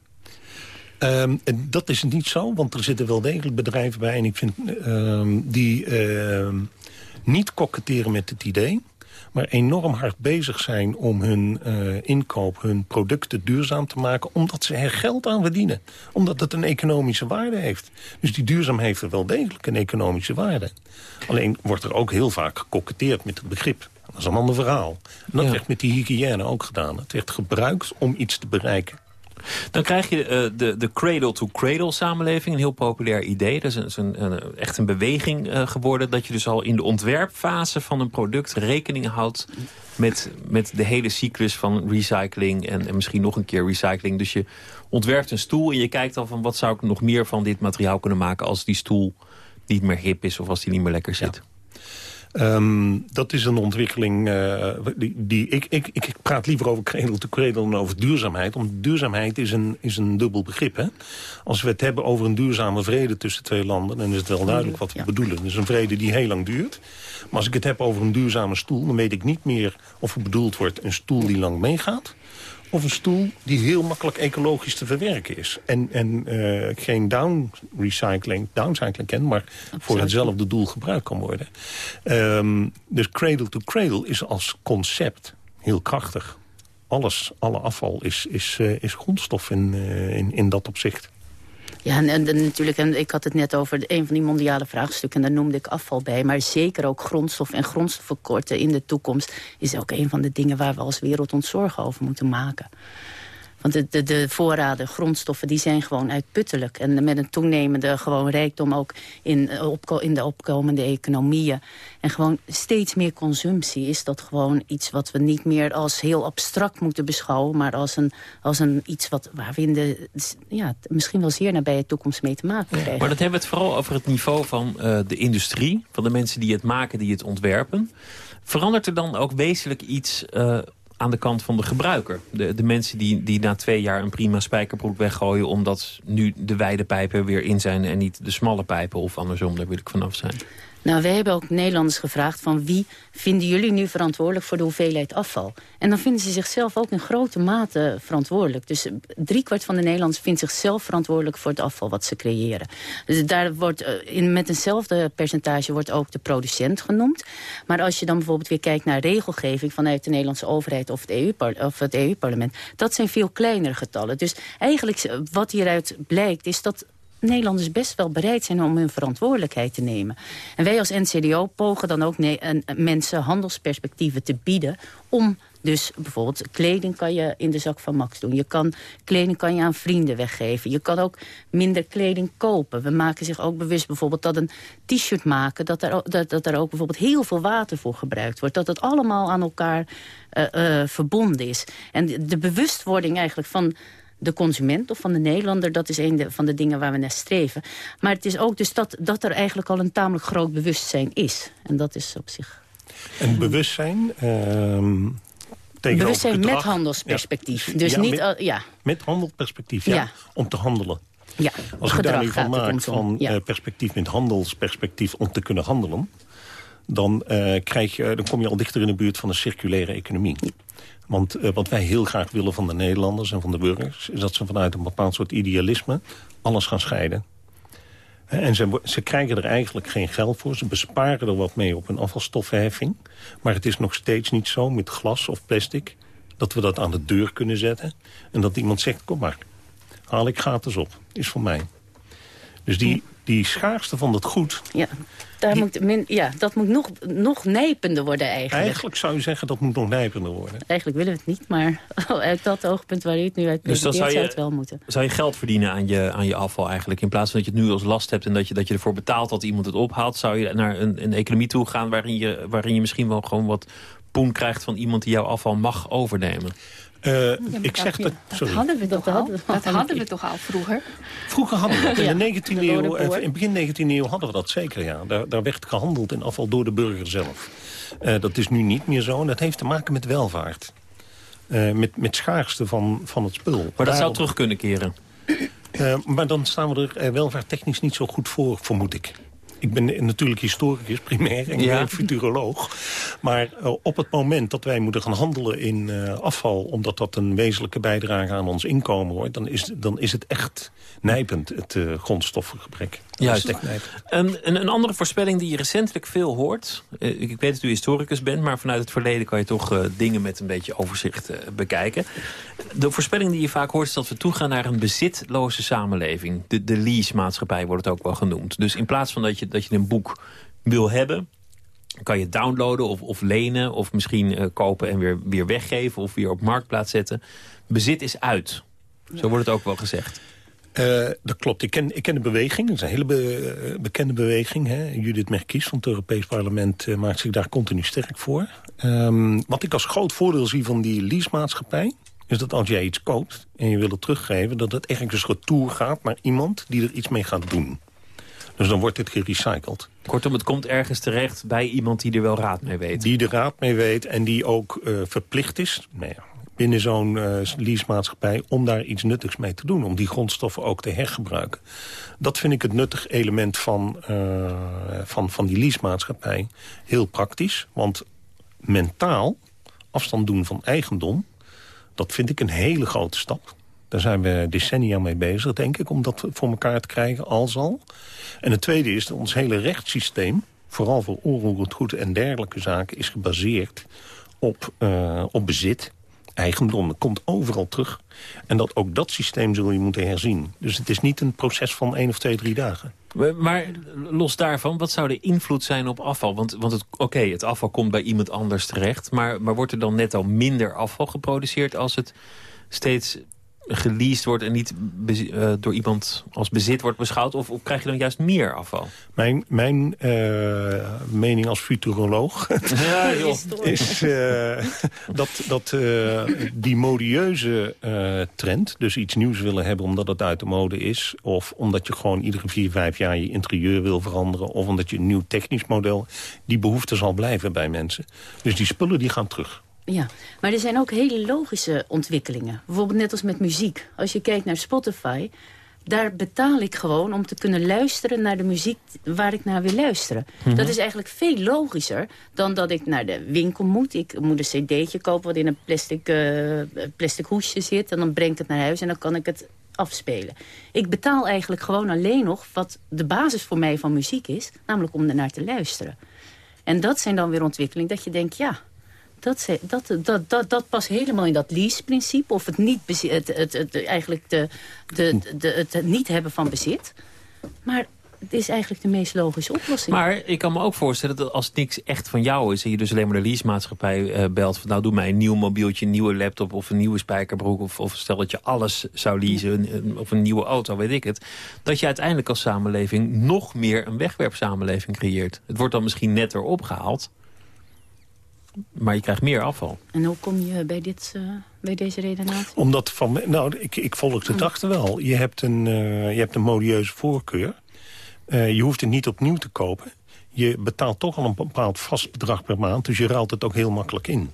[SPEAKER 8] Um, dat is niet zo, want er zitten wel degelijk bedrijven bij... en ik vind um, die uh, niet koketteren met het idee... maar enorm hard bezig zijn om hun uh, inkoop, hun producten duurzaam te maken... omdat ze er geld aan verdienen. Omdat het een economische waarde heeft. Dus die duurzaam heeft er wel degelijk een economische waarde. Alleen wordt er ook heel vaak gekoketteerd met het begrip. Dat is een ander verhaal. En dat ja. werd met die hygiëne ook gedaan. Het werd gebruikt om iets te bereiken.
[SPEAKER 6] Dan krijg je uh, de, de cradle-to-cradle samenleving. Een heel populair idee. Dat is, een, een, echt een beweging uh, geworden. Dat je dus al in de ontwerpfase van een product rekening houdt... met, met de hele cyclus van recycling en, en misschien nog een keer recycling. Dus je ontwerpt een stoel en je kijkt al van... wat zou ik nog meer van dit materiaal kunnen maken... als die stoel niet meer hip is of als die niet meer lekker zit.
[SPEAKER 8] Um, dat is een ontwikkeling uh, die, die ik, ik, ik praat liever over cradle to cradle dan over duurzaamheid. Omdat duurzaamheid is een, is een dubbel begrip. Hè? Als we het hebben over een duurzame vrede tussen twee landen... dan is het wel duidelijk wat we ja. bedoelen. Het is een vrede die heel lang duurt. Maar als ik het heb over een duurzame stoel... dan weet ik niet meer of er bedoeld wordt een stoel die lang meegaat of een stoel die heel makkelijk ecologisch te verwerken is. En, en uh, geen down recycling, downcycling kent, maar Absoluut. voor hetzelfde doel gebruikt kan worden. Um, dus cradle to cradle is als concept heel krachtig. Alles, alle afval is, is, uh, is grondstof in, uh, in, in dat opzicht.
[SPEAKER 7] Ja, en, en, natuurlijk, en ik had het net over een van die mondiale vraagstukken... daar noemde ik afval bij. Maar zeker ook grondstof en grondstoffenkorten in de toekomst... is ook een van de dingen waar we als wereld ons zorgen over moeten maken. Want de, de, de, voorraden, grondstoffen, die zijn gewoon uitputtelijk. En met een toenemende gewoon rijkdom ook in, in de opkomende economieën. En gewoon steeds meer consumptie is dat gewoon iets wat we niet meer als heel abstract moeten beschouwen. Maar als een, als een iets wat, waar we in de, ja, misschien wel zeer nabije toekomst mee te maken krijgen.
[SPEAKER 6] Maar dat hebben we het vooral over het niveau van uh, de industrie. Van de mensen die het maken, die het ontwerpen. Verandert er dan ook wezenlijk iets uh, aan de kant van de gebruiker. De, de mensen die, die na twee jaar een prima spijkerbroek weggooien... omdat nu de wijde pijpen weer in zijn en niet de smalle pijpen... of andersom, daar wil ik vanaf zijn.
[SPEAKER 7] Nou, wij hebben ook Nederlanders gevraagd van wie vinden jullie nu verantwoordelijk voor de hoeveelheid afval? En dan vinden ze zichzelf ook in grote mate verantwoordelijk. Dus driekwart van de Nederlanders vindt zichzelf verantwoordelijk voor het afval wat ze creëren. Dus daar wordt eh, in, met eenzelfde percentage wordt ook de producent genoemd. Maar als je dan bijvoorbeeld weer kijkt naar regelgeving vanuit de Nederlandse overheid of het EU-parlement, EU dat zijn veel kleinere getallen. Dus eigenlijk wat hieruit blijkt is dat Nederlanders best wel bereid zijn om hun verantwoordelijkheid te nemen. En wij als NCDO pogen dan ook mensen handelsperspectieven te bieden... om dus bijvoorbeeld kleding kan je in de zak van Max doen. Je kan, kleding kan je aan vrienden weggeven. Je kan ook minder kleding kopen. We maken zich ook bewust bijvoorbeeld dat een t-shirt maken... Dat er, dat, dat er ook bijvoorbeeld heel veel water voor gebruikt wordt. Dat het allemaal aan elkaar uh, verbonden is. En de bewustwording eigenlijk van de consument of van de Nederlander. Dat is een van de dingen waar we naar streven. Maar het is ook dus dat, dat er eigenlijk al een tamelijk groot bewustzijn is. En dat is op zich...
[SPEAKER 8] Een bewustzijn... Uh,
[SPEAKER 7] bewustzijn met handelsperspectief. Dus niet,
[SPEAKER 8] met,
[SPEAKER 7] ja.
[SPEAKER 8] met handelsperspectief, ja, Om te handelen.
[SPEAKER 7] Ja,
[SPEAKER 8] Als je daar nu van maakt van ja. uh, perspectief met handelsperspectief om te kunnen handelen... Dan, uh, krijg je, dan kom je al dichter in de buurt van een circulaire economie. Want uh, wat wij heel graag willen van de Nederlanders en van de burgers... is dat ze vanuit een bepaald soort idealisme alles gaan scheiden. En ze, ze, krijgen er eigenlijk geen geld voor. Ze besparen er wat mee op een afvalstoffenheffing. Maar het is nog steeds niet zo met glas of plastic... dat we dat aan de deur kunnen zetten. En dat iemand zegt, kom maar, haal ik gratis op. Is voor mij. Dus die, die schaarste van dat goed...
[SPEAKER 7] Ja, daar moet min, ja dat moet nog, nog nijpender worden eigenlijk.
[SPEAKER 8] Eigenlijk zou je zeggen dat moet nog nijpender worden.
[SPEAKER 7] Eigenlijk willen we het niet, maar uit dat oogpunt waar je het nu uit dus zou, je, het wel moeten.
[SPEAKER 6] Zou je geld verdienen aan je, aan je afval eigenlijk? In plaats van dat je het nu als last hebt en dat je, dat je ervoor betaalt dat iemand het ophaalt... zou je naar een, een economie toe gaan waarin je, waarin je misschien wel gewoon wat poen krijgt van iemand die jouw afval mag overnemen?
[SPEAKER 8] Uh, ik zeg dat...
[SPEAKER 9] Sorry. hadden we toch al? Dat hadden we toch al vroeger?
[SPEAKER 8] Vroeger hadden we dat. In de 19e eeuw, eh, in begin 19e eeuw hadden we dat zeker, ja. Daar, daar werd gehandeld in afval door de burger zelf. Uh, dat is nu niet meer zo en dat heeft te maken met welvaart. Uh, met, met schaarste van, van het spul.
[SPEAKER 6] Maar dat Daarom, zou terug kunnen keren?
[SPEAKER 8] maar dan staan we er welvaarttechnisch niet zo goed voor, vermoed ik ik ben natuurlijk historicus primair en ja. futuroloog. Maar uh, op het moment dat wij moeten gaan handelen in uh, afval... omdat dat een wezenlijke bijdrage aan ons inkomen wordt... dan is, dan is het echt nijpend, het uh, grondstoffengebrek.
[SPEAKER 6] Juist. Een, een, een, andere voorspelling die je recentelijk veel hoort... ik weet dat u historicus bent, maar vanuit het verleden... kan je toch dingen met een beetje overzicht bekijken. De voorspelling die je vaak hoort is dat we toegaan naar een bezitloze samenleving. De, de lease-maatschappij wordt het ook wel genoemd. Dus in plaats van dat je dat je een boek wil hebben kan je downloaden of, of lenen of misschien uh, kopen en weer, weer weggeven... of weer op marktplaats zetten. Bezit is uit. Zo wordt het ook wel gezegd.
[SPEAKER 8] Uh, dat klopt. Ik ken, ik ken de beweging. Dat is een hele be, uh, bekende beweging. Hè. Judith Merkies van het Europees Parlement uh, maakt zich daar continu sterk voor. Um, wat ik als groot voordeel zie van die leasemaatschappij... is dat als jij iets koopt en je wil het teruggeven... dat het ergens retour gaat naar iemand die er iets mee gaat doen. Dus dan wordt het gerecycled.
[SPEAKER 6] Kortom, het komt ergens terecht bij iemand die er wel raad mee weet.
[SPEAKER 8] Die er raad mee weet en die ook uh, verplicht is... Nou ja, binnen zo'n uh, leasemaatschappij om daar iets nuttigs mee te doen. Om die grondstoffen ook te hergebruiken. Dat vind ik het nuttig element van, uh, van, van die leasemaatschappij. Heel praktisch, want mentaal afstand doen van eigendom... dat vind ik een hele grote stap. Daar zijn we decennia mee bezig, denk ik, om dat voor elkaar te krijgen, als al. En het tweede is dat ons hele rechtssysteem... vooral voor onroerend goed en dergelijke zaken... is gebaseerd op, uh, op bezit, eigendom. Komt overal terug. En dat ook dat systeem zul je moeten herzien. Dus het is niet een proces van één of twee, drie dagen.
[SPEAKER 6] Maar los daarvan, wat zou de invloed zijn op afval? Want, want oké, het afval komt bij iemand anders terecht... Maar, maar wordt er dan net al minder afval geproduceerd... als het steeds geleased wordt en niet uh, door iemand als bezit wordt beschouwd? Of, of, krijg je dan juist meer afval?
[SPEAKER 8] Mijn, mijn uh, mening als futuroloog ja, is uh, dat, dat die modieuze trend, dus iets nieuws willen hebben omdat het uit de mode is... of omdat je gewoon iedere vier, vijf jaar je interieur wil veranderen... of omdat je een nieuw technisch model, die behoefte zal blijven bij mensen. Dus die spullen die gaan terug.
[SPEAKER 7] Ja, maar er zijn ook hele logische ontwikkelingen. Bijvoorbeeld net als met muziek. Als je kijkt naar Spotify, daar betaal ik gewoon om te kunnen luisteren naar de muziek waar ik naar wil luisteren. Mhm. Dat is eigenlijk veel logischer dan dat ik naar de winkel moet. Ik moet een cd'tje kopen wat in een plastic, uh, plastic hoesje zit. En dan breng ik het naar huis en dan kan ik het afspelen. Ik betaal eigenlijk gewoon alleen nog wat de basis voor mij van muziek is. Namelijk om ernaar te luisteren. En dat zijn dan weer ontwikkelingen dat je denkt, ja dat, dat, dat, dat, dat past helemaal in dat lease-principe. Of het, niet het, het, het, eigenlijk de, de, de, het niet hebben van bezit. Maar het is eigenlijk de meest logische oplossing.
[SPEAKER 6] Maar ik kan me ook voorstellen dat als niks echt van jou is... en je dus alleen maar de leasemaatschappij uh, belt... van nou doe mij een nieuw mobieltje, een nieuwe laptop of een nieuwe spijkerbroek... of, of stel dat je alles zou leasen, of een nieuwe auto, weet ik het... dat je uiteindelijk als samenleving nog meer een wegwerpsamenleving creëert. Het wordt dan misschien netter opgehaald... Maar je krijgt meer afval.
[SPEAKER 7] En hoe kom je bij, dit, uh, bij deze redenatie?
[SPEAKER 8] Omdat van, nou, ik, ik volg de dachten wel. Je hebt een, uh, je hebt een modieuze voorkeur. Uh, je hoeft het niet opnieuw te kopen. Je betaalt toch al een bepaald vast bedrag per maand. Dus je ruilt het ook heel makkelijk in.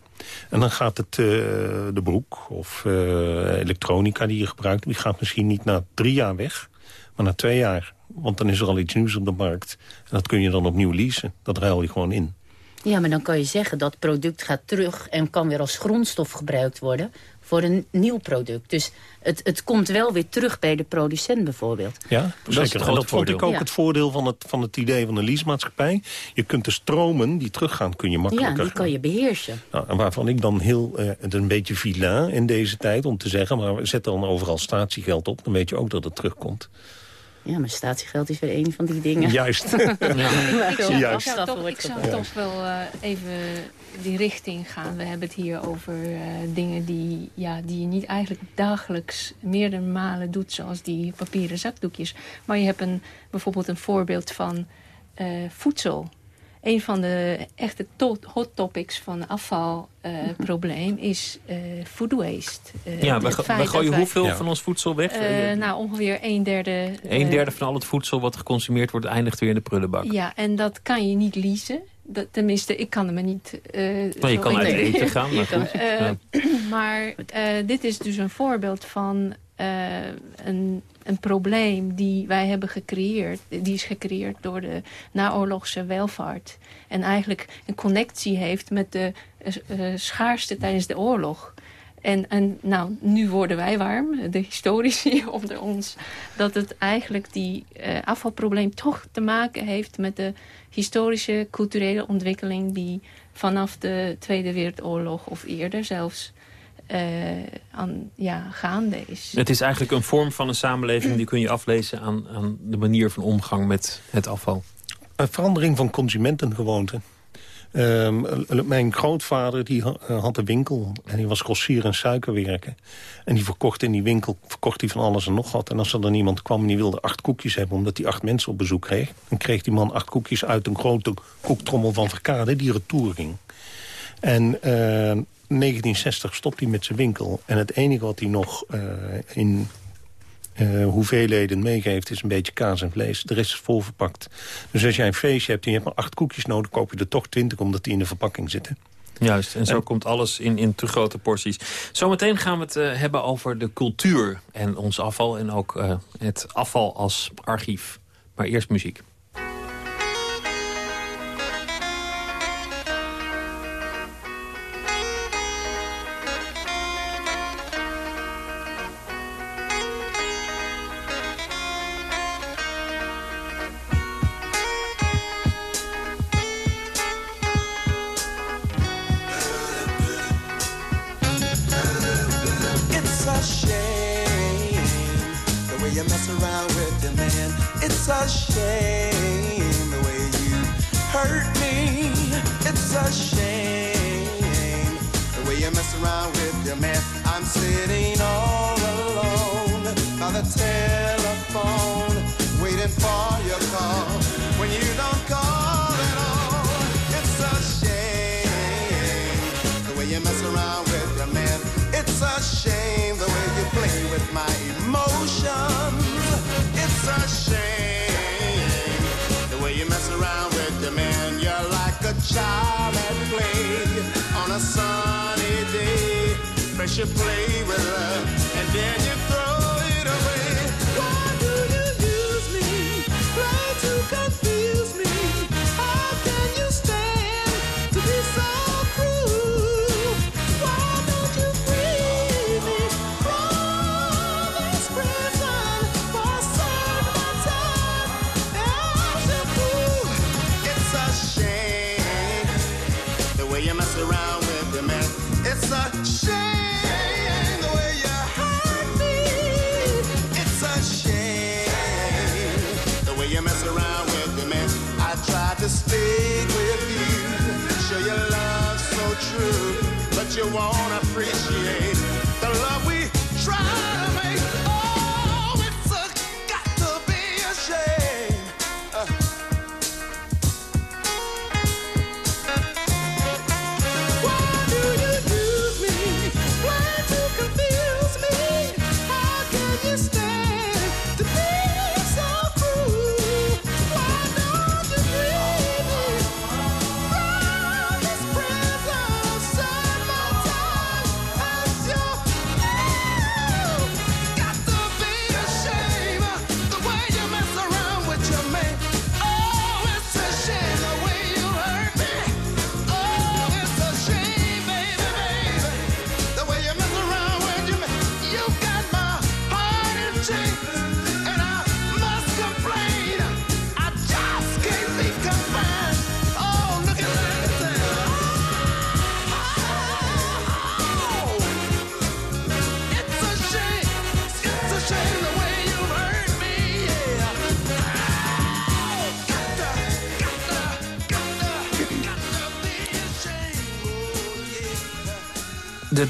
[SPEAKER 8] En dan gaat het, de broek of elektronica die je gebruikt... die gaat misschien niet na drie jaar weg, maar na twee jaar. Want dan is er al iets nieuws op de markt. En dat kun je dan opnieuw leasen. Dat ruil je gewoon in.
[SPEAKER 7] Ja, maar dan kan je zeggen dat product gaat terug... en kan weer als grondstof gebruikt worden voor een nieuw product. Dus het, het komt wel weer terug bij de producent bijvoorbeeld.
[SPEAKER 8] Ja, dat, en dat vond ik ook het voordeel van het, van het idee van de leasemaatschappij. Je kunt de stromen die teruggaan, kun je makkelijker...
[SPEAKER 7] Ja, die kan je beheersen.
[SPEAKER 8] Nou, en waarvan ik dan heel, uh, het een beetje vilain in deze tijd om te zeggen... maar zet dan overal statiegeld op, dan weet je ook dat het terugkomt.
[SPEAKER 7] Ja, maar statiegeld is weer een van die dingen.
[SPEAKER 8] Juist. ja.
[SPEAKER 9] Juist. Ik zou toch, ik zou toch wel uh, even die richting gaan. We hebben het hier over uh, dingen die, ja, die je niet eigenlijk dagelijks meerdere malen doet... zoals die papieren zakdoekjes. Maar je hebt een, bijvoorbeeld een voorbeeld van uh, voedsel een van de echte hot topics van afvalprobleem uh, is uh, food waste.
[SPEAKER 6] Uh, ja, we, we gooien hoeveel van ons voedsel weg?
[SPEAKER 9] nou, ongeveer een derde.
[SPEAKER 6] Een derde van al het voedsel wat geconsumeerd wordt eindigt weer in de prullenbak.
[SPEAKER 9] Ja, en dat kan je niet leasen. Dat, tenminste, ik kan er me niet...
[SPEAKER 6] maar je kan uit eten gaan, maar goed.
[SPEAKER 9] maar dit is dus een voorbeeld van een een probleem die wij hebben gecreëerd. Die is gecreëerd door de naoorlogse welvaart. En eigenlijk een connectie heeft met de uh, schaarste tijdens de oorlog. En, en nou, nu worden wij warm, de historici onder ons... dat het eigenlijk die afvalprobleem toch te maken heeft... met de historische, culturele ontwikkeling... die vanaf de Tweede Wereldoorlog of eerder zelfs uh, aan, ja, gaande is.
[SPEAKER 6] Het is eigenlijk een vorm van een samenleving... die kun je aflezen aan, aan de manier van omgang met het afval.
[SPEAKER 8] Een verandering van consumentengewoonten. Uh, mijn grootvader die eh, had een winkel en die was grossier en suikerwerken. En die verkocht in die winkel verkocht hij van alles en nog wat. En als er dan iemand kwam en die wilde acht koekjes hebben... omdat hij acht mensen op bezoek kreeg... dan kreeg die man acht koekjes uit een grote koektrommel van Verkade... die retour ging. En uh, 1960 stopt hij met zijn winkel. En het enige wat hij nog uh, in uh, hoeveelheden meegeeft is een beetje kaas en vlees. De rest is vol verpakt. Dus als jij een feestje hebt en je hebt maar acht koekjes nodig... koop je er toch twintig omdat die in de verpakking zitten.
[SPEAKER 6] Juist, en zo komt alles in, in te grote porties. Zometeen gaan we het uh, hebben over de cultuur en ons afval... en ook het afval als archief. Maar eerst muziek.
[SPEAKER 11] But you won't appreciate the love we try to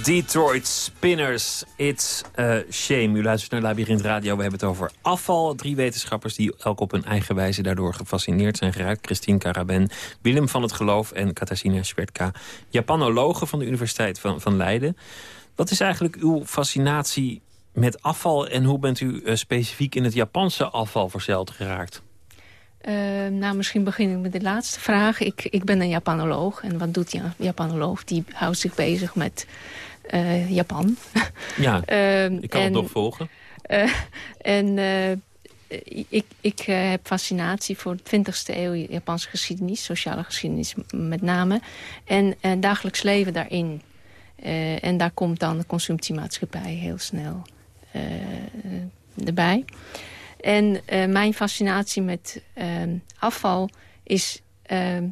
[SPEAKER 6] Detroit Spinners, It's a Shame. U luistert naar Labyrinth Radio. We hebben het over afval. Drie wetenschappers die elk op hun eigen wijze daardoor gefascineerd zijn geraakt. Christine Karaben, Willem van het Geloof en Katarzyna Schwertka. Japanologe van de Universiteit van, van Leiden. Wat is eigenlijk uw fascinatie met afval... en hoe bent u eh, specifiek in het Japanse afval verzeild geraakt?
[SPEAKER 9] Eh, nou, misschien begin ik met de laatste vraag. Ik, ik ben een Japanoloog. En wat doet een Japanoloog? Die houdt zich bezig met eh, Japan.
[SPEAKER 6] Ja,
[SPEAKER 9] Ehm,
[SPEAKER 6] ik kan
[SPEAKER 9] en,
[SPEAKER 6] het nog volgen.
[SPEAKER 9] eh, en eh, ik, ik heb fascinatie voor de 20e eeuw Japanse geschiedenis, sociale geschiedenis met name. En, en dagelijks leven daarin. En daar komt dan de consumptiemaatschappij heel snel erbij. En mijn fascinatie met ehm, afval is ehm,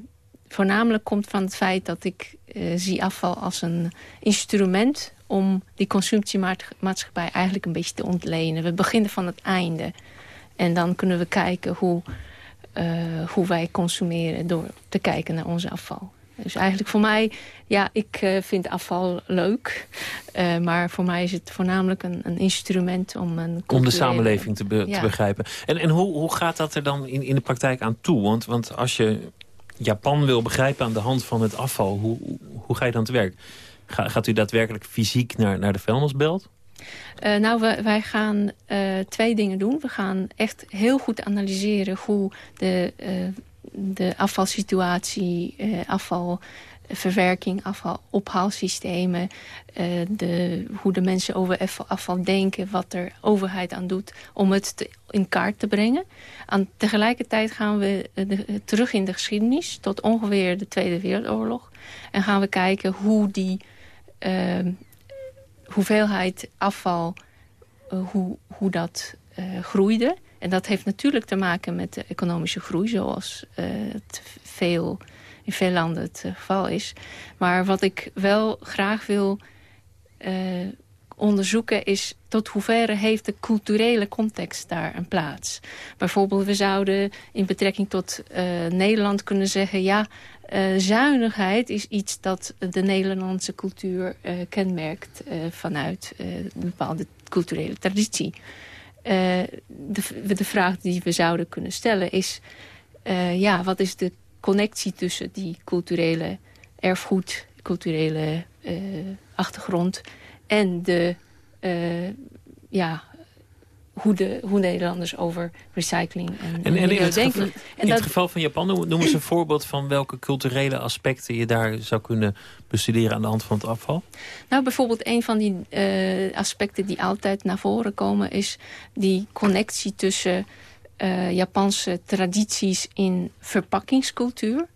[SPEAKER 9] voornamelijk komt van het feit dat ik eh, zie afval als een instrument om die consumptiemaatschappij eigenlijk een beetje te ontlenen. We beginnen van het einde. En dan kunnen we kijken hoe, eh, hoe wij consumeren door te kijken naar onze afval. Dus eigenlijk voor mij, ja, ik eh, vind afval leuk. Maar voor mij is het voornamelijk een, een instrument om een
[SPEAKER 6] Om de samenleving te, be-
[SPEAKER 9] Ja.
[SPEAKER 6] te begrijpen. En, en hoe, hoe gaat dat er dan in, in de praktijk aan toe? Want, want als je Japan wil begrijpen aan de hand van het afval... hoe, hoe ga je dan te werk? Ga- gaat u daadwerkelijk fysiek naar, naar de vuilnisbelt?
[SPEAKER 9] Eh, nou, we- wij gaan eh, twee dingen doen. We gaan echt heel goed analyseren hoe de, eh, de afvalsituatie, eh, afvalverwerking, afvalophaalsystemen, eh, de, hoe de mensen over afval, denken, wat de overheid aan doet om het in kaart te brengen. Aan, tegelijkertijd gaan we eh, de- terug in de geschiedenis tot ongeveer de Tweede Wereldoorlog en gaan we kijken hoe die ehm, hoeveelheid afval, eh, hoe, hoe dat eh, groeide. En dat heeft natuurlijk te maken met de economische groei, zoals eh, het veel, in veel landen het eh, geval is. Maar wat ik wel graag wil eh, onderzoeken is tot hoeverre heeft de culturele context daar een plaats. Bijvoorbeeld, we zouden in betrekking tot eh, Nederland kunnen zeggen... ja, zuinigheid is iets dat de Nederlandse cultuur kenmerkt... vanuit een bepaalde culturele traditie. de, de vraag die we zouden kunnen stellen is... ja, wat is de connectie tussen die culturele erfgoed, culturele achtergrond... en de, ja, hoe, de, hoe Nederlanders over recycling en,
[SPEAKER 6] en, en in het
[SPEAKER 9] denken.
[SPEAKER 6] Geval, in het geval van Japan, noem eens een voorbeeld van welke culturele aspecten je daar zou kunnen bestuderen aan de hand van het afval?
[SPEAKER 9] Nou, bijvoorbeeld een van die uh, aspecten die altijd naar voren komen is die connectie tussen uh, Japanse tradities in verpakkingscultuur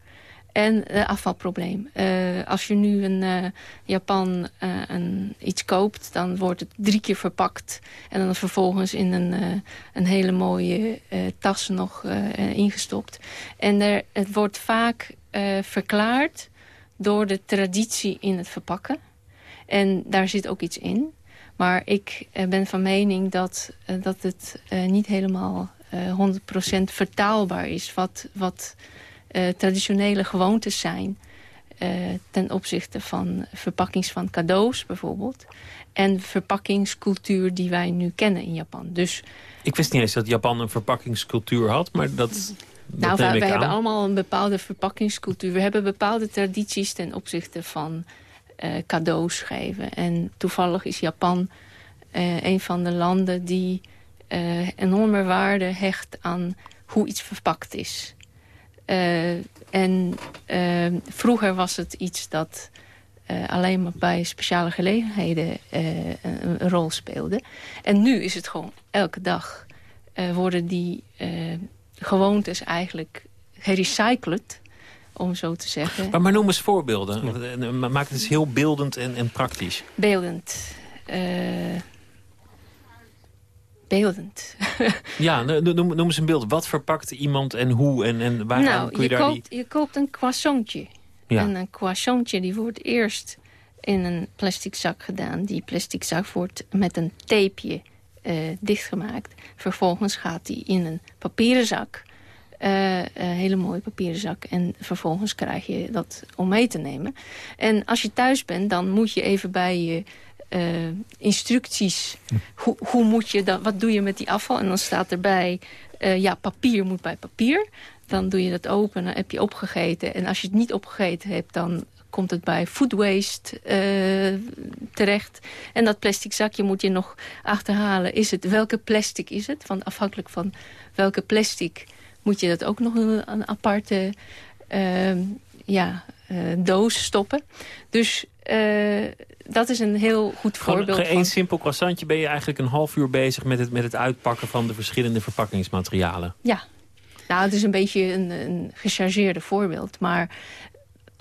[SPEAKER 9] en uh, afvalprobleem. Uh, als je nu in uh, Japan een, iets koopt, dan wordt het drie keer verpakt. En dan vervolgens in een, een hele mooie tas nog ingestopt. En er, het wordt vaak verklaard door de traditie in het verpakken. En daar zit ook iets in. Maar ik ben van mening dat, dat het niet helemaal 100% vertaalbaar is. Wat... wat uh, traditionele gewoontes zijn... Uh, ten opzichte van verpakkings van cadeaus bijvoorbeeld. En verpakkingscultuur die wij nu kennen in Japan. Dus,
[SPEAKER 6] ik wist niet eens dat Japan een verpakkingscultuur had, maar dat...
[SPEAKER 9] Nou, wij, wij hebben allemaal een bepaalde verpakkingscultuur. We hebben bepaalde tradities ten opzichte van uh, cadeaus geven. En toevallig is Japan uh, een van de landen die uh, enorme waarde hecht aan hoe iets verpakt is. Uh, en uh, vroeger was het iets dat uh, alleen maar bij speciale gelegenheden een, een, rol speelde. En nu is het gewoon elke dag worden die gewoontes eigenlijk gerecycled om zo te zeggen.
[SPEAKER 6] Maar, maar noem eens voorbeelden. Maak het eens heel beeldend en, en praktisch.
[SPEAKER 9] Beeldend beeldend.
[SPEAKER 6] ja, noem, noem eens een beeld. Wat verpakt iemand en hoe en, en waar
[SPEAKER 9] nou,
[SPEAKER 6] kun je,
[SPEAKER 9] je
[SPEAKER 6] daar
[SPEAKER 9] koopt, je koopt een croissantje.
[SPEAKER 6] Ja.
[SPEAKER 9] En een croissantje die wordt eerst in een plastic zak gedaan. Die plastic zak wordt met een tapeje uh, dichtgemaakt. Vervolgens gaat die in een papieren zak. Uh, een hele mooie papieren zak. En vervolgens krijg je dat om mee te nemen. En als je thuis bent, dan moet je even bij je uh, instructies. Hoe, hoe moet je dat, wat doe je met die afval? En dan staat erbij, uh, ja, papier moet bij papier. Dan doe je dat open, dan heb je opgegeten. En als je het niet opgegeten hebt, dan komt het bij food waste uh, terecht. En dat plastic zakje moet je nog achterhalen. Is het, welke plastic is het? Want afhankelijk van welke plastic moet je dat ook nog een, een aparte ja, doos stoppen. Dus dat is een heel goed voorbeeld.
[SPEAKER 6] Gewoon één simpel croissantje ben je eigenlijk een half uur bezig... met het, met het uitpakken van de verschillende verpakkingsmaterialen.
[SPEAKER 9] Ja, nou, het is een beetje een, een gechargeerde voorbeeld. Maar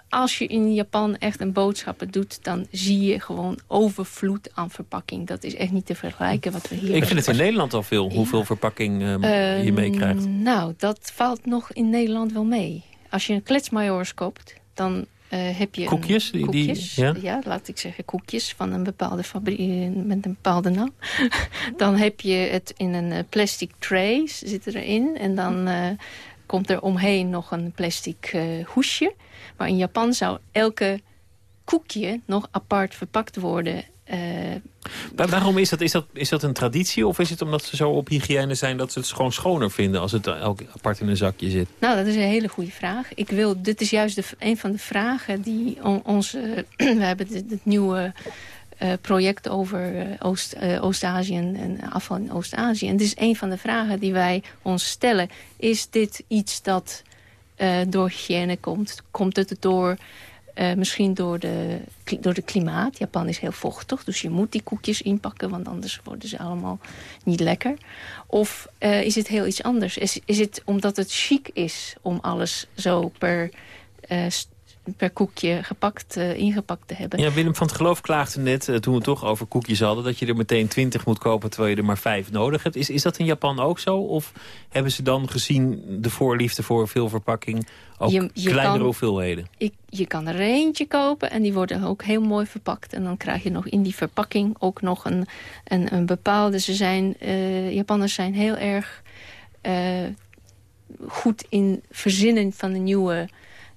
[SPEAKER 9] als je in Japan echt een boodschappen doet... dan zie je gewoon overvloed aan verpakking. Dat is echt niet te vergelijken wat we hier...
[SPEAKER 6] Ik vind het in Nederland al veel, hoeveel verpakking uh, je meekrijgt.
[SPEAKER 9] Nou, dat valt nog in Nederland wel mee. Als je een kletsmajoors koopt, dan heb je
[SPEAKER 6] koekjes?
[SPEAKER 9] Een, koekjes
[SPEAKER 6] die, ja?
[SPEAKER 9] ja? laat ik zeggen koekjes van een bepaalde fabriek met een bepaalde naam. dan heb je het in een uh, plastic tray, zit erin. En dan komt er omheen nog een plastic hoesje. Maar in Japan zou elke koekje nog apart verpakt worden...
[SPEAKER 6] Maar waarom is dat? Is, dat? is dat een traditie? Of is het omdat ze zo op hygiëne zijn dat ze het gewoon schoner vinden als het elk apart in een zakje zit?
[SPEAKER 9] Nou, dat is een hele goede vraag. Ik wil, dit is juist de, een van de vragen die on, onze... we hebben het nieuwe uh, project over uh, Oost, uh, Oost-Azië en afval in Oost-Azië. En is een van de vragen die wij ons stellen. Is dit iets dat door hygiëne komt? Komt het door uh, misschien door de, door de klimaat. Japan is heel vochtig, dus je moet die koekjes inpakken... want anders worden ze allemaal niet lekker. Of uh, is het heel iets anders? Is, is het omdat het chic is om alles zo per... Uh, per koekje gepakt, uh, ingepakt te hebben.
[SPEAKER 6] Ja, Willem van het Geloof klaagde net, uh, toen we toch over koekjes hadden... dat je er meteen twintig moet kopen terwijl je er maar vijf nodig hebt. Is, is dat in Japan ook zo? Of hebben ze dan gezien de voorliefde voor veel verpakking... ook
[SPEAKER 9] je, je
[SPEAKER 6] kleinere
[SPEAKER 9] kan,
[SPEAKER 6] hoeveelheden?
[SPEAKER 9] Ik, je kan er eentje kopen en die worden ook heel mooi verpakt. En dan krijg je nog in die verpakking ook nog een, een, een bepaalde... Ze zijn, uh, Japanners zijn heel erg goed in verzinnen van de nieuwe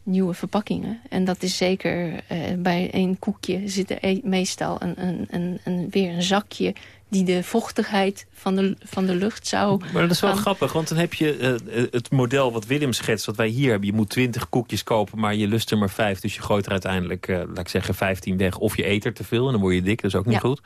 [SPEAKER 9] nieuwe verpakkingen. En dat is zeker uh, bij een koekje zit er meestal een, een, een, een, weer een zakje die de vochtigheid van de, van de lucht zou...
[SPEAKER 6] Maar dat is wel
[SPEAKER 9] gaan-
[SPEAKER 6] grappig, want dan heb je eh, het model wat Willem schetst... wat wij hier hebben. Je moet 20 koekjes kopen, maar je lust er maar vijf. Dus je gooit er uiteindelijk, eh, laat ik zeggen, 15 weg. Of je eet er te veel en dan word je dik, dat is ook niet
[SPEAKER 9] Ja.
[SPEAKER 6] goed.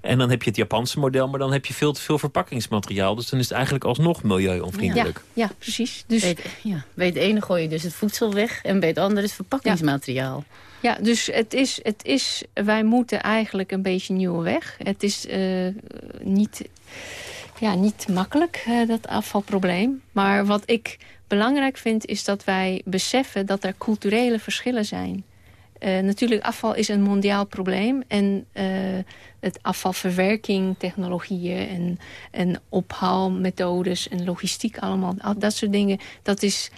[SPEAKER 6] En dan heb je het Japanse model, maar dan heb je veel te veel verpakkingsmateriaal. Dus dan is het eigenlijk alsnog milieuonvriendelijk.
[SPEAKER 9] Ja, precies. Dus
[SPEAKER 7] Bij het, ja, bij het ene gooi je dus het voedsel weg... en bij het andere het verpakkingsmateriaal.
[SPEAKER 9] Ja, dus het is, het is, wij moeten eigenlijk een beetje nieuwe weg. Het is eh, niet, ja, niet makkelijk, eh, dat afvalprobleem. Maar wat ik belangrijk vind, is dat wij beseffen dat er culturele verschillen zijn. Eh, natuurlijk, afval is een mondiaal probleem. En het afvalverwerking, technologieën en, en ophaalmethodes en logistiek allemaal, al dat soort dingen, dat is,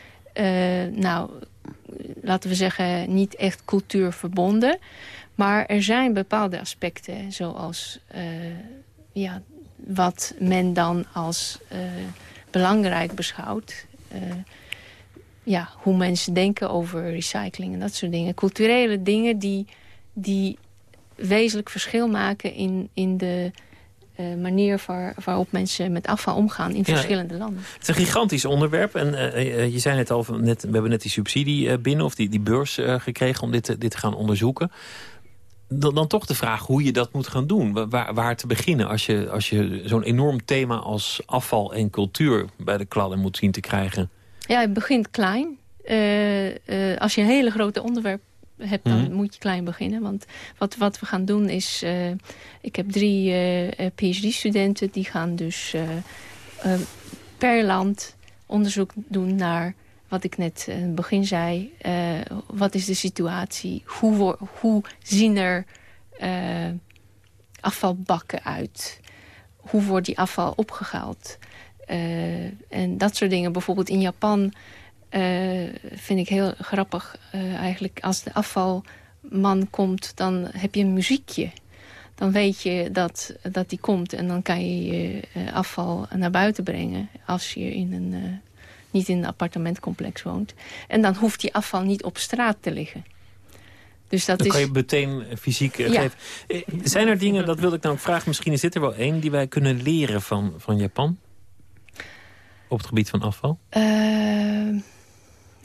[SPEAKER 9] nou, laten we zeggen, niet echt cultuurverbonden. Maar er zijn bepaalde aspecten, zoals eh, ja, wat men dan als eh, belangrijk beschouwt. Eh, ja, hoe mensen denken over recycling en dat soort dingen. Culturele dingen die, die wezenlijk verschil maken in, in de eh, manier waar, waarop mensen met afval omgaan in
[SPEAKER 6] Ja.
[SPEAKER 9] verschillende landen.
[SPEAKER 6] Het is een gigantisch onderwerp. En eh, eh, je zei net al, net, we hebben net die subsidie binnen... of die, die beurs gekregen om dit, te- dit te gaan onderzoeken. Dan, dan toch de vraag hoe je dat moet gaan doen. Wa- Waar, waar te beginnen als je, als je zo'n enorm thema als afval en cultuur... bij de kladden moet zien te krijgen.
[SPEAKER 9] Ja, het begint klein. Als je een hele grote onderwerp hebt, dan
[SPEAKER 6] Mhm.
[SPEAKER 9] moet je klein beginnen. Want wat, wat we gaan doen is... eh, ik heb drie eh, eh, PhD-studenten. Die gaan dus per land onderzoek doen naar... wat ik net in het begin zei. wat is de situatie? Hoe, hoe zien er afvalbakken uit? Hoe wordt die afval opgehaald? Eh, en dat soort dingen. Bijvoorbeeld in Japan eh, vind ik heel grappig. eh, eigenlijk als de afvalman komt, dan heb je een muziekje. Dan weet je dat, dat die komt en dan kan je je eh, afval naar buiten brengen. Als je in een, niet in een appartementcomplex woont. En dan hoeft die afval niet op straat te liggen. Dus dat
[SPEAKER 6] Dan
[SPEAKER 9] is...
[SPEAKER 6] kan je meteen fysiek
[SPEAKER 9] Ja.
[SPEAKER 6] geven. Zijn er dingen, dat wilde ik nou ook vragen... misschien is dit er wel één die wij kunnen leren van, van Japan? Op het gebied van afval?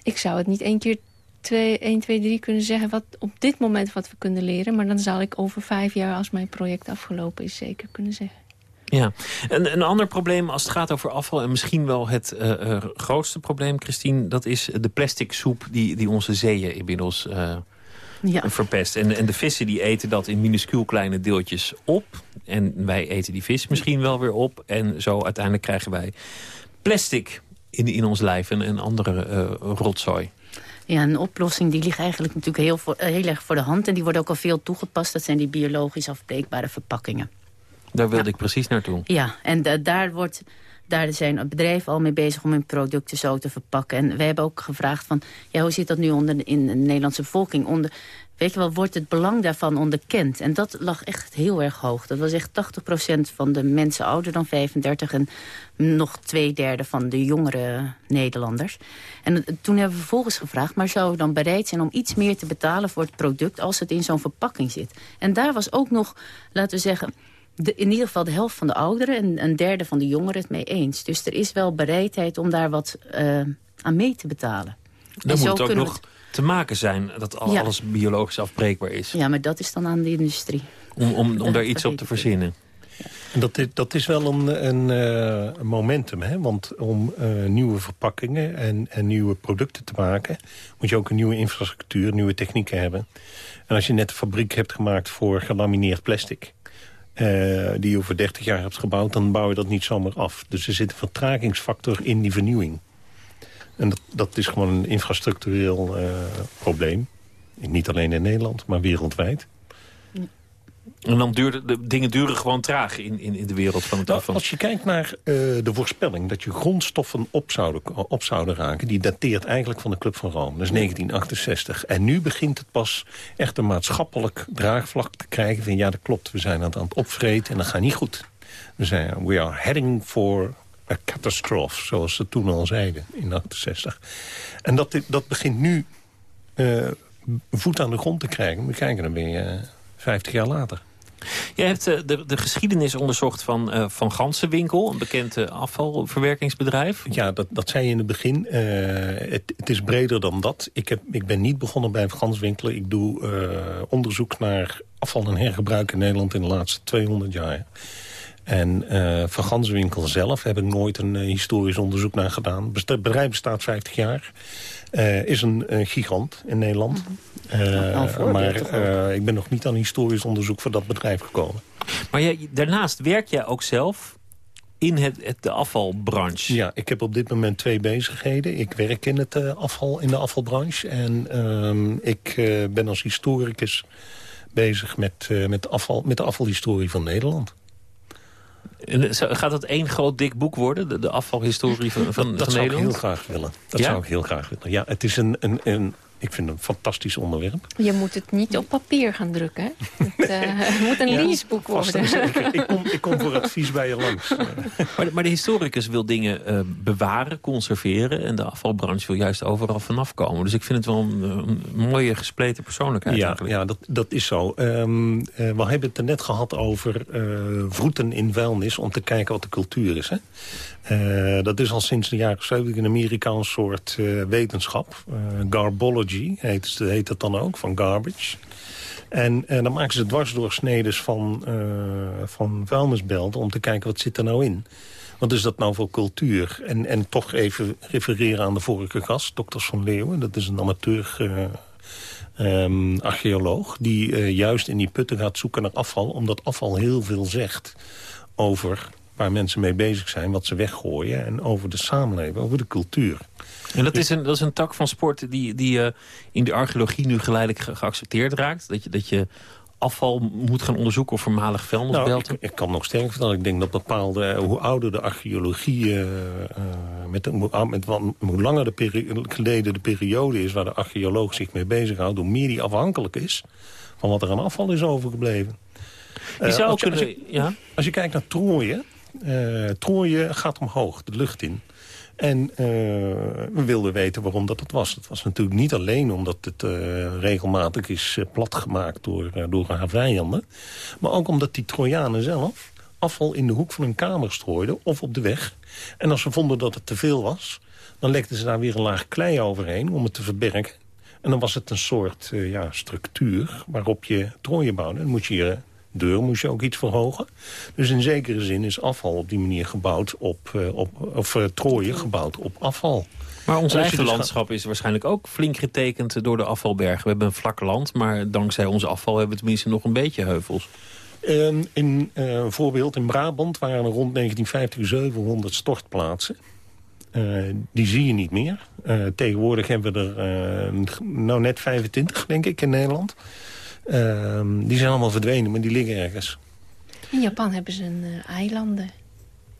[SPEAKER 9] Ik zou het niet één keer twee, 1, 2, 3 kunnen zeggen... wat op dit moment wat we kunnen leren. Maar dan zal ik over vijf jaar, als mijn project afgelopen is... zeker kunnen zeggen.
[SPEAKER 6] Ja, een, een ander probleem als het gaat over afval... en misschien wel het eh, eh, grootste probleem, Christine... dat is de plastic soep die, die onze zeeën inmiddels eh,
[SPEAKER 7] Ja.
[SPEAKER 6] verpest. En, en de vissen die eten dat in minuscuul kleine deeltjes op. En wij eten die vis misschien wel weer op. En zo uiteindelijk krijgen wij plastic in, in ons lijf en, en andere eh, rotzooi.
[SPEAKER 7] Ja, een oplossing die ligt eigenlijk natuurlijk heel, voor, heel erg voor de hand. En die wordt ook al veel toegepast. Dat zijn die biologisch afbreekbare verpakkingen.
[SPEAKER 6] Daar wilde ik precies naartoe.
[SPEAKER 7] Ja, en da- daar, wordt, daar zijn bedrijven al mee bezig om hun producten zo te verpakken. En wij hebben ook gevraagd van, ja, hoe zit dat nu onder, in de Nederlandse bevolking? Onder, weet je wel, wordt het belang daarvan onderkend? En dat lag echt heel erg hoog. Dat was echt 80% van de mensen ouder dan 35 en nog twee derde van de jongere Nederlanders. En toen hebben we vervolgens gevraagd, maar zou je dan bereid zijn om iets meer te betalen voor het product als het in zo'n verpakking zit? En daar was ook nog, laten we zeggen, de, in ieder geval de helft van de ouderen en een derde van de jongeren het mee eens. Dus er is wel bereidheid om daar wat eh, aan mee te betalen.
[SPEAKER 6] Dan
[SPEAKER 7] En
[SPEAKER 6] moet
[SPEAKER 7] zo
[SPEAKER 6] het ook nog te maken zijn dat al-
[SPEAKER 7] Ja.
[SPEAKER 6] alles biologisch afbreekbaar is.
[SPEAKER 7] Ja, maar dat is dan aan de industrie.
[SPEAKER 6] Om, om, om daar iets op te verzinnen.
[SPEAKER 8] En Dat is, dat is wel een, een, eh, een momentum, hè? want om eh, nieuwe verpakkingen en, en nieuwe producten te maken... moet je ook een nieuwe infrastructuur, nieuwe technieken hebben. En als je net een fabriek hebt gemaakt voor gelamineerd plastic... eh, die je over 30 jaar hebt gebouwd, dan bouw je dat niet zomaar af. Dus er zit een vertragingsfactor in die vernieuwing. En dat, dat is gewoon een infrastructureel eh, probleem. Niet alleen in Nederland, maar wereldwijd.
[SPEAKER 6] En dan duurde, de dingen duren gewoon traag in, in, in de wereld van het
[SPEAKER 8] Nou,
[SPEAKER 6] afval.
[SPEAKER 8] als je kijkt naar eh, de voorspelling dat je grondstoffen op zouden, op zouden raken... die dateert eigenlijk van de Club van Rome, dat is 1968. En nu begint het pas echt een maatschappelijk draagvlak te krijgen... van ja, dat klopt, we zijn aan het opvreten en dat gaat niet goed. We, zijn, we are heading for a catastrophe, zoals ze toen al zeiden in 68. En dat, dat begint nu eh, voet aan de grond te krijgen. We kijken dan weer eh, 50 jaar later.
[SPEAKER 6] Je hebt uh, de, de geschiedenis onderzocht van uh, Van Gansenwinkel, een bekend uh, afvalverwerkingsbedrijf.
[SPEAKER 8] Ja, dat, dat zei je in het begin. Het, het, is breder dan dat. Ik, heb, ik ben niet begonnen bij Van Gansenwinkel. Ik doe onderzoek naar afval en hergebruik in Nederland in de laatste 200 jaar. En uh, Van Ganswinkel zelf heb ik nooit een uh, historisch onderzoek naar gedaan. Het bedrijf bestaat 50 jaar. Uh, is een gigant in Nederland. Nou, maar ik ben nog niet aan historisch onderzoek voor dat bedrijf gekomen.
[SPEAKER 6] Maar jij, daarnaast werk jij ook zelf in het, het, de afvalbranche?
[SPEAKER 8] Ja, ik heb op dit moment twee bezigheden. Ik werk in, het, afval, in de afvalbranche. En ehm, ik ben als historicus bezig met, met, afval, met de afvalhistorie van Nederland.
[SPEAKER 6] Gaat dat één groot dik boek worden? De, de afvalhistorie van, van,
[SPEAKER 8] dat,
[SPEAKER 6] dat
[SPEAKER 8] zou
[SPEAKER 6] ik
[SPEAKER 8] heel graag willen. Dat zou ik heel graag willen. Ja, het is een, een, een ik vind het een fantastisch onderwerp.
[SPEAKER 9] Je moet het niet op papier gaan drukken. Hè? Het, uh, moet een ja, leaseboek worden.
[SPEAKER 8] ik, kom, ik kom voor advies bij je langs.
[SPEAKER 6] maar, maar de historicus wil dingen uh, bewaren, conserveren... en de afvalbranche wil juist overal vanaf komen. Dus ik vind het wel een, een mooie gespleten persoonlijkheid.
[SPEAKER 8] Ja, ja dat, dat is zo. Um, uh, we hebben het er net gehad over vroeten in vuilnis... om te kijken wat de cultuur is. Hè? Uh, dat is al sinds de jaren 70 in Amerika een soort uh, wetenschap. Uh, heet, heet dat dan ook, van garbage. En dan maken ze dwarsdoorsnedes van, van vuilnisbelten... om te kijken wat zit er nou in. Wat is dat nou voor cultuur? En, en toch even refereren aan de vorige gast, dokter Van Leeuwen. Dat is een amateur um, archeoloog... die juist in die putten gaat zoeken naar afval... omdat afval heel veel zegt over waar mensen mee bezig zijn, wat ze weggooien... en over de samenleving, over de cultuur.
[SPEAKER 6] En dat is een, dat is een tak van sport die, die uh, in de archeologie nu geleidelijk geaccepteerd raakt? Dat je, dat je afval moet gaan onderzoeken of voormalig vuilnisbelten?
[SPEAKER 8] Nou, ik, ik, kan nog sterker vertellen. Ik denk dat bepaalde, eh, hoe ouder de archeologie... Uh, uh, met, met wat, hoe langer de geleden de periode is... waar de archeoloog zich mee bezighoudt... hoe meer die afhankelijk is van wat er aan afval is overgebleven.
[SPEAKER 6] Je zou als, je, kunnen, als, je, ja?
[SPEAKER 8] als je kijkt naar Troje... Uh, Troje gaat omhoog, de lucht in. En uh, we wilden weten waarom dat het was. Het was natuurlijk niet alleen omdat het uh, regelmatig is platgemaakt door, door haar vijanden. Maar ook omdat die Trojanen zelf afval in de hoek van hun kamer strooiden of op de weg. En als ze vonden dat het te veel was, dan legden ze daar weer een laag klei overheen om het te verbergen. En dan was het een soort ja, structuur waarop je Troje bouwde. Dan moet je je deur moest je ook iets verhogen. Dus in zekere zin is afval op die manier gebouwd op, uh, op of uh, trooien gebouwd op afval.
[SPEAKER 6] Maar ons eigen dus landschap is waarschijnlijk ook flink getekend door de afvalbergen. We hebben een vlak land, maar dankzij ons afval hebben we tenminste nog een beetje heuvels.
[SPEAKER 8] Uh, in uh, voorbeeld in Brabant waren er rond 1950 700 stortplaatsen. die zie je niet meer. tegenwoordig hebben we er nou net 25, denk ik, in Nederland. Ehm, die zijn allemaal verdwenen, maar die liggen ergens.
[SPEAKER 9] In Japan hebben ze een uh, eilanden.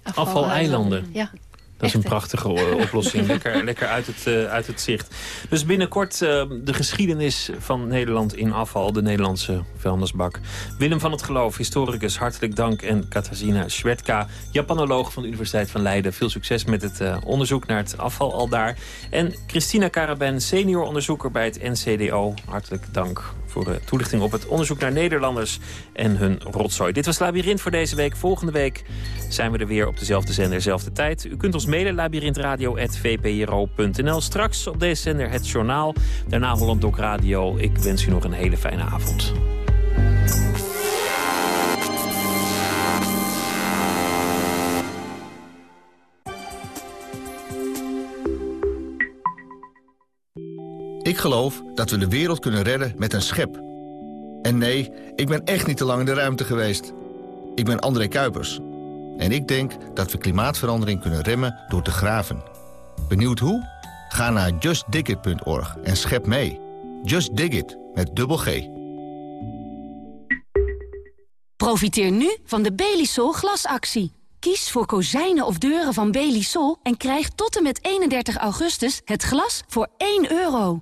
[SPEAKER 6] Afval-eilanden?
[SPEAKER 9] Ja.
[SPEAKER 6] Dat is een prachtige uh, oplossing. lekker, lekker uit, het, uh, uit het zicht. Dus binnenkort uh, de geschiedenis van Nederland in afval. De Nederlandse vuilnisbak. Willem van het Geloof, historicus, hartelijk dank. En Katarzyna Schwetka, Japanoloog van de Universiteit van Leiden. Veel succes met het onderzoek naar het afval al daar. En Christina Karaben, senior onderzoeker bij het NCDO. Hartelijk dank voor de toelichting op het onderzoek naar Nederlanders en hun rotzooi. Dit was Labyrinth voor deze week. Volgende week zijn we er weer op dezelfde zender, dezelfde tijd. U kunt ons mailen, labyrinthradio.vpro.nl. Straks op deze zender het journaal. Daarna Holland Doc Radio. Ik wens u nog een hele fijne avond.
[SPEAKER 12] Ik geloof dat we de wereld kunnen redden met een schep. En nee, ik ben echt niet te lang in de ruimte geweest. Ik ben André Kuipers. En ik denk dat we klimaatverandering kunnen remmen door te graven. Benieuwd hoe? Ga naar justdigit.org en schep mee. Just Dig It, met dubbel G.
[SPEAKER 10] Profiteer nu van de Belisol glasactie. Kies voor kozijnen of deuren van Belisol en krijg tot en met 31 augustus het glas voor 1 euro.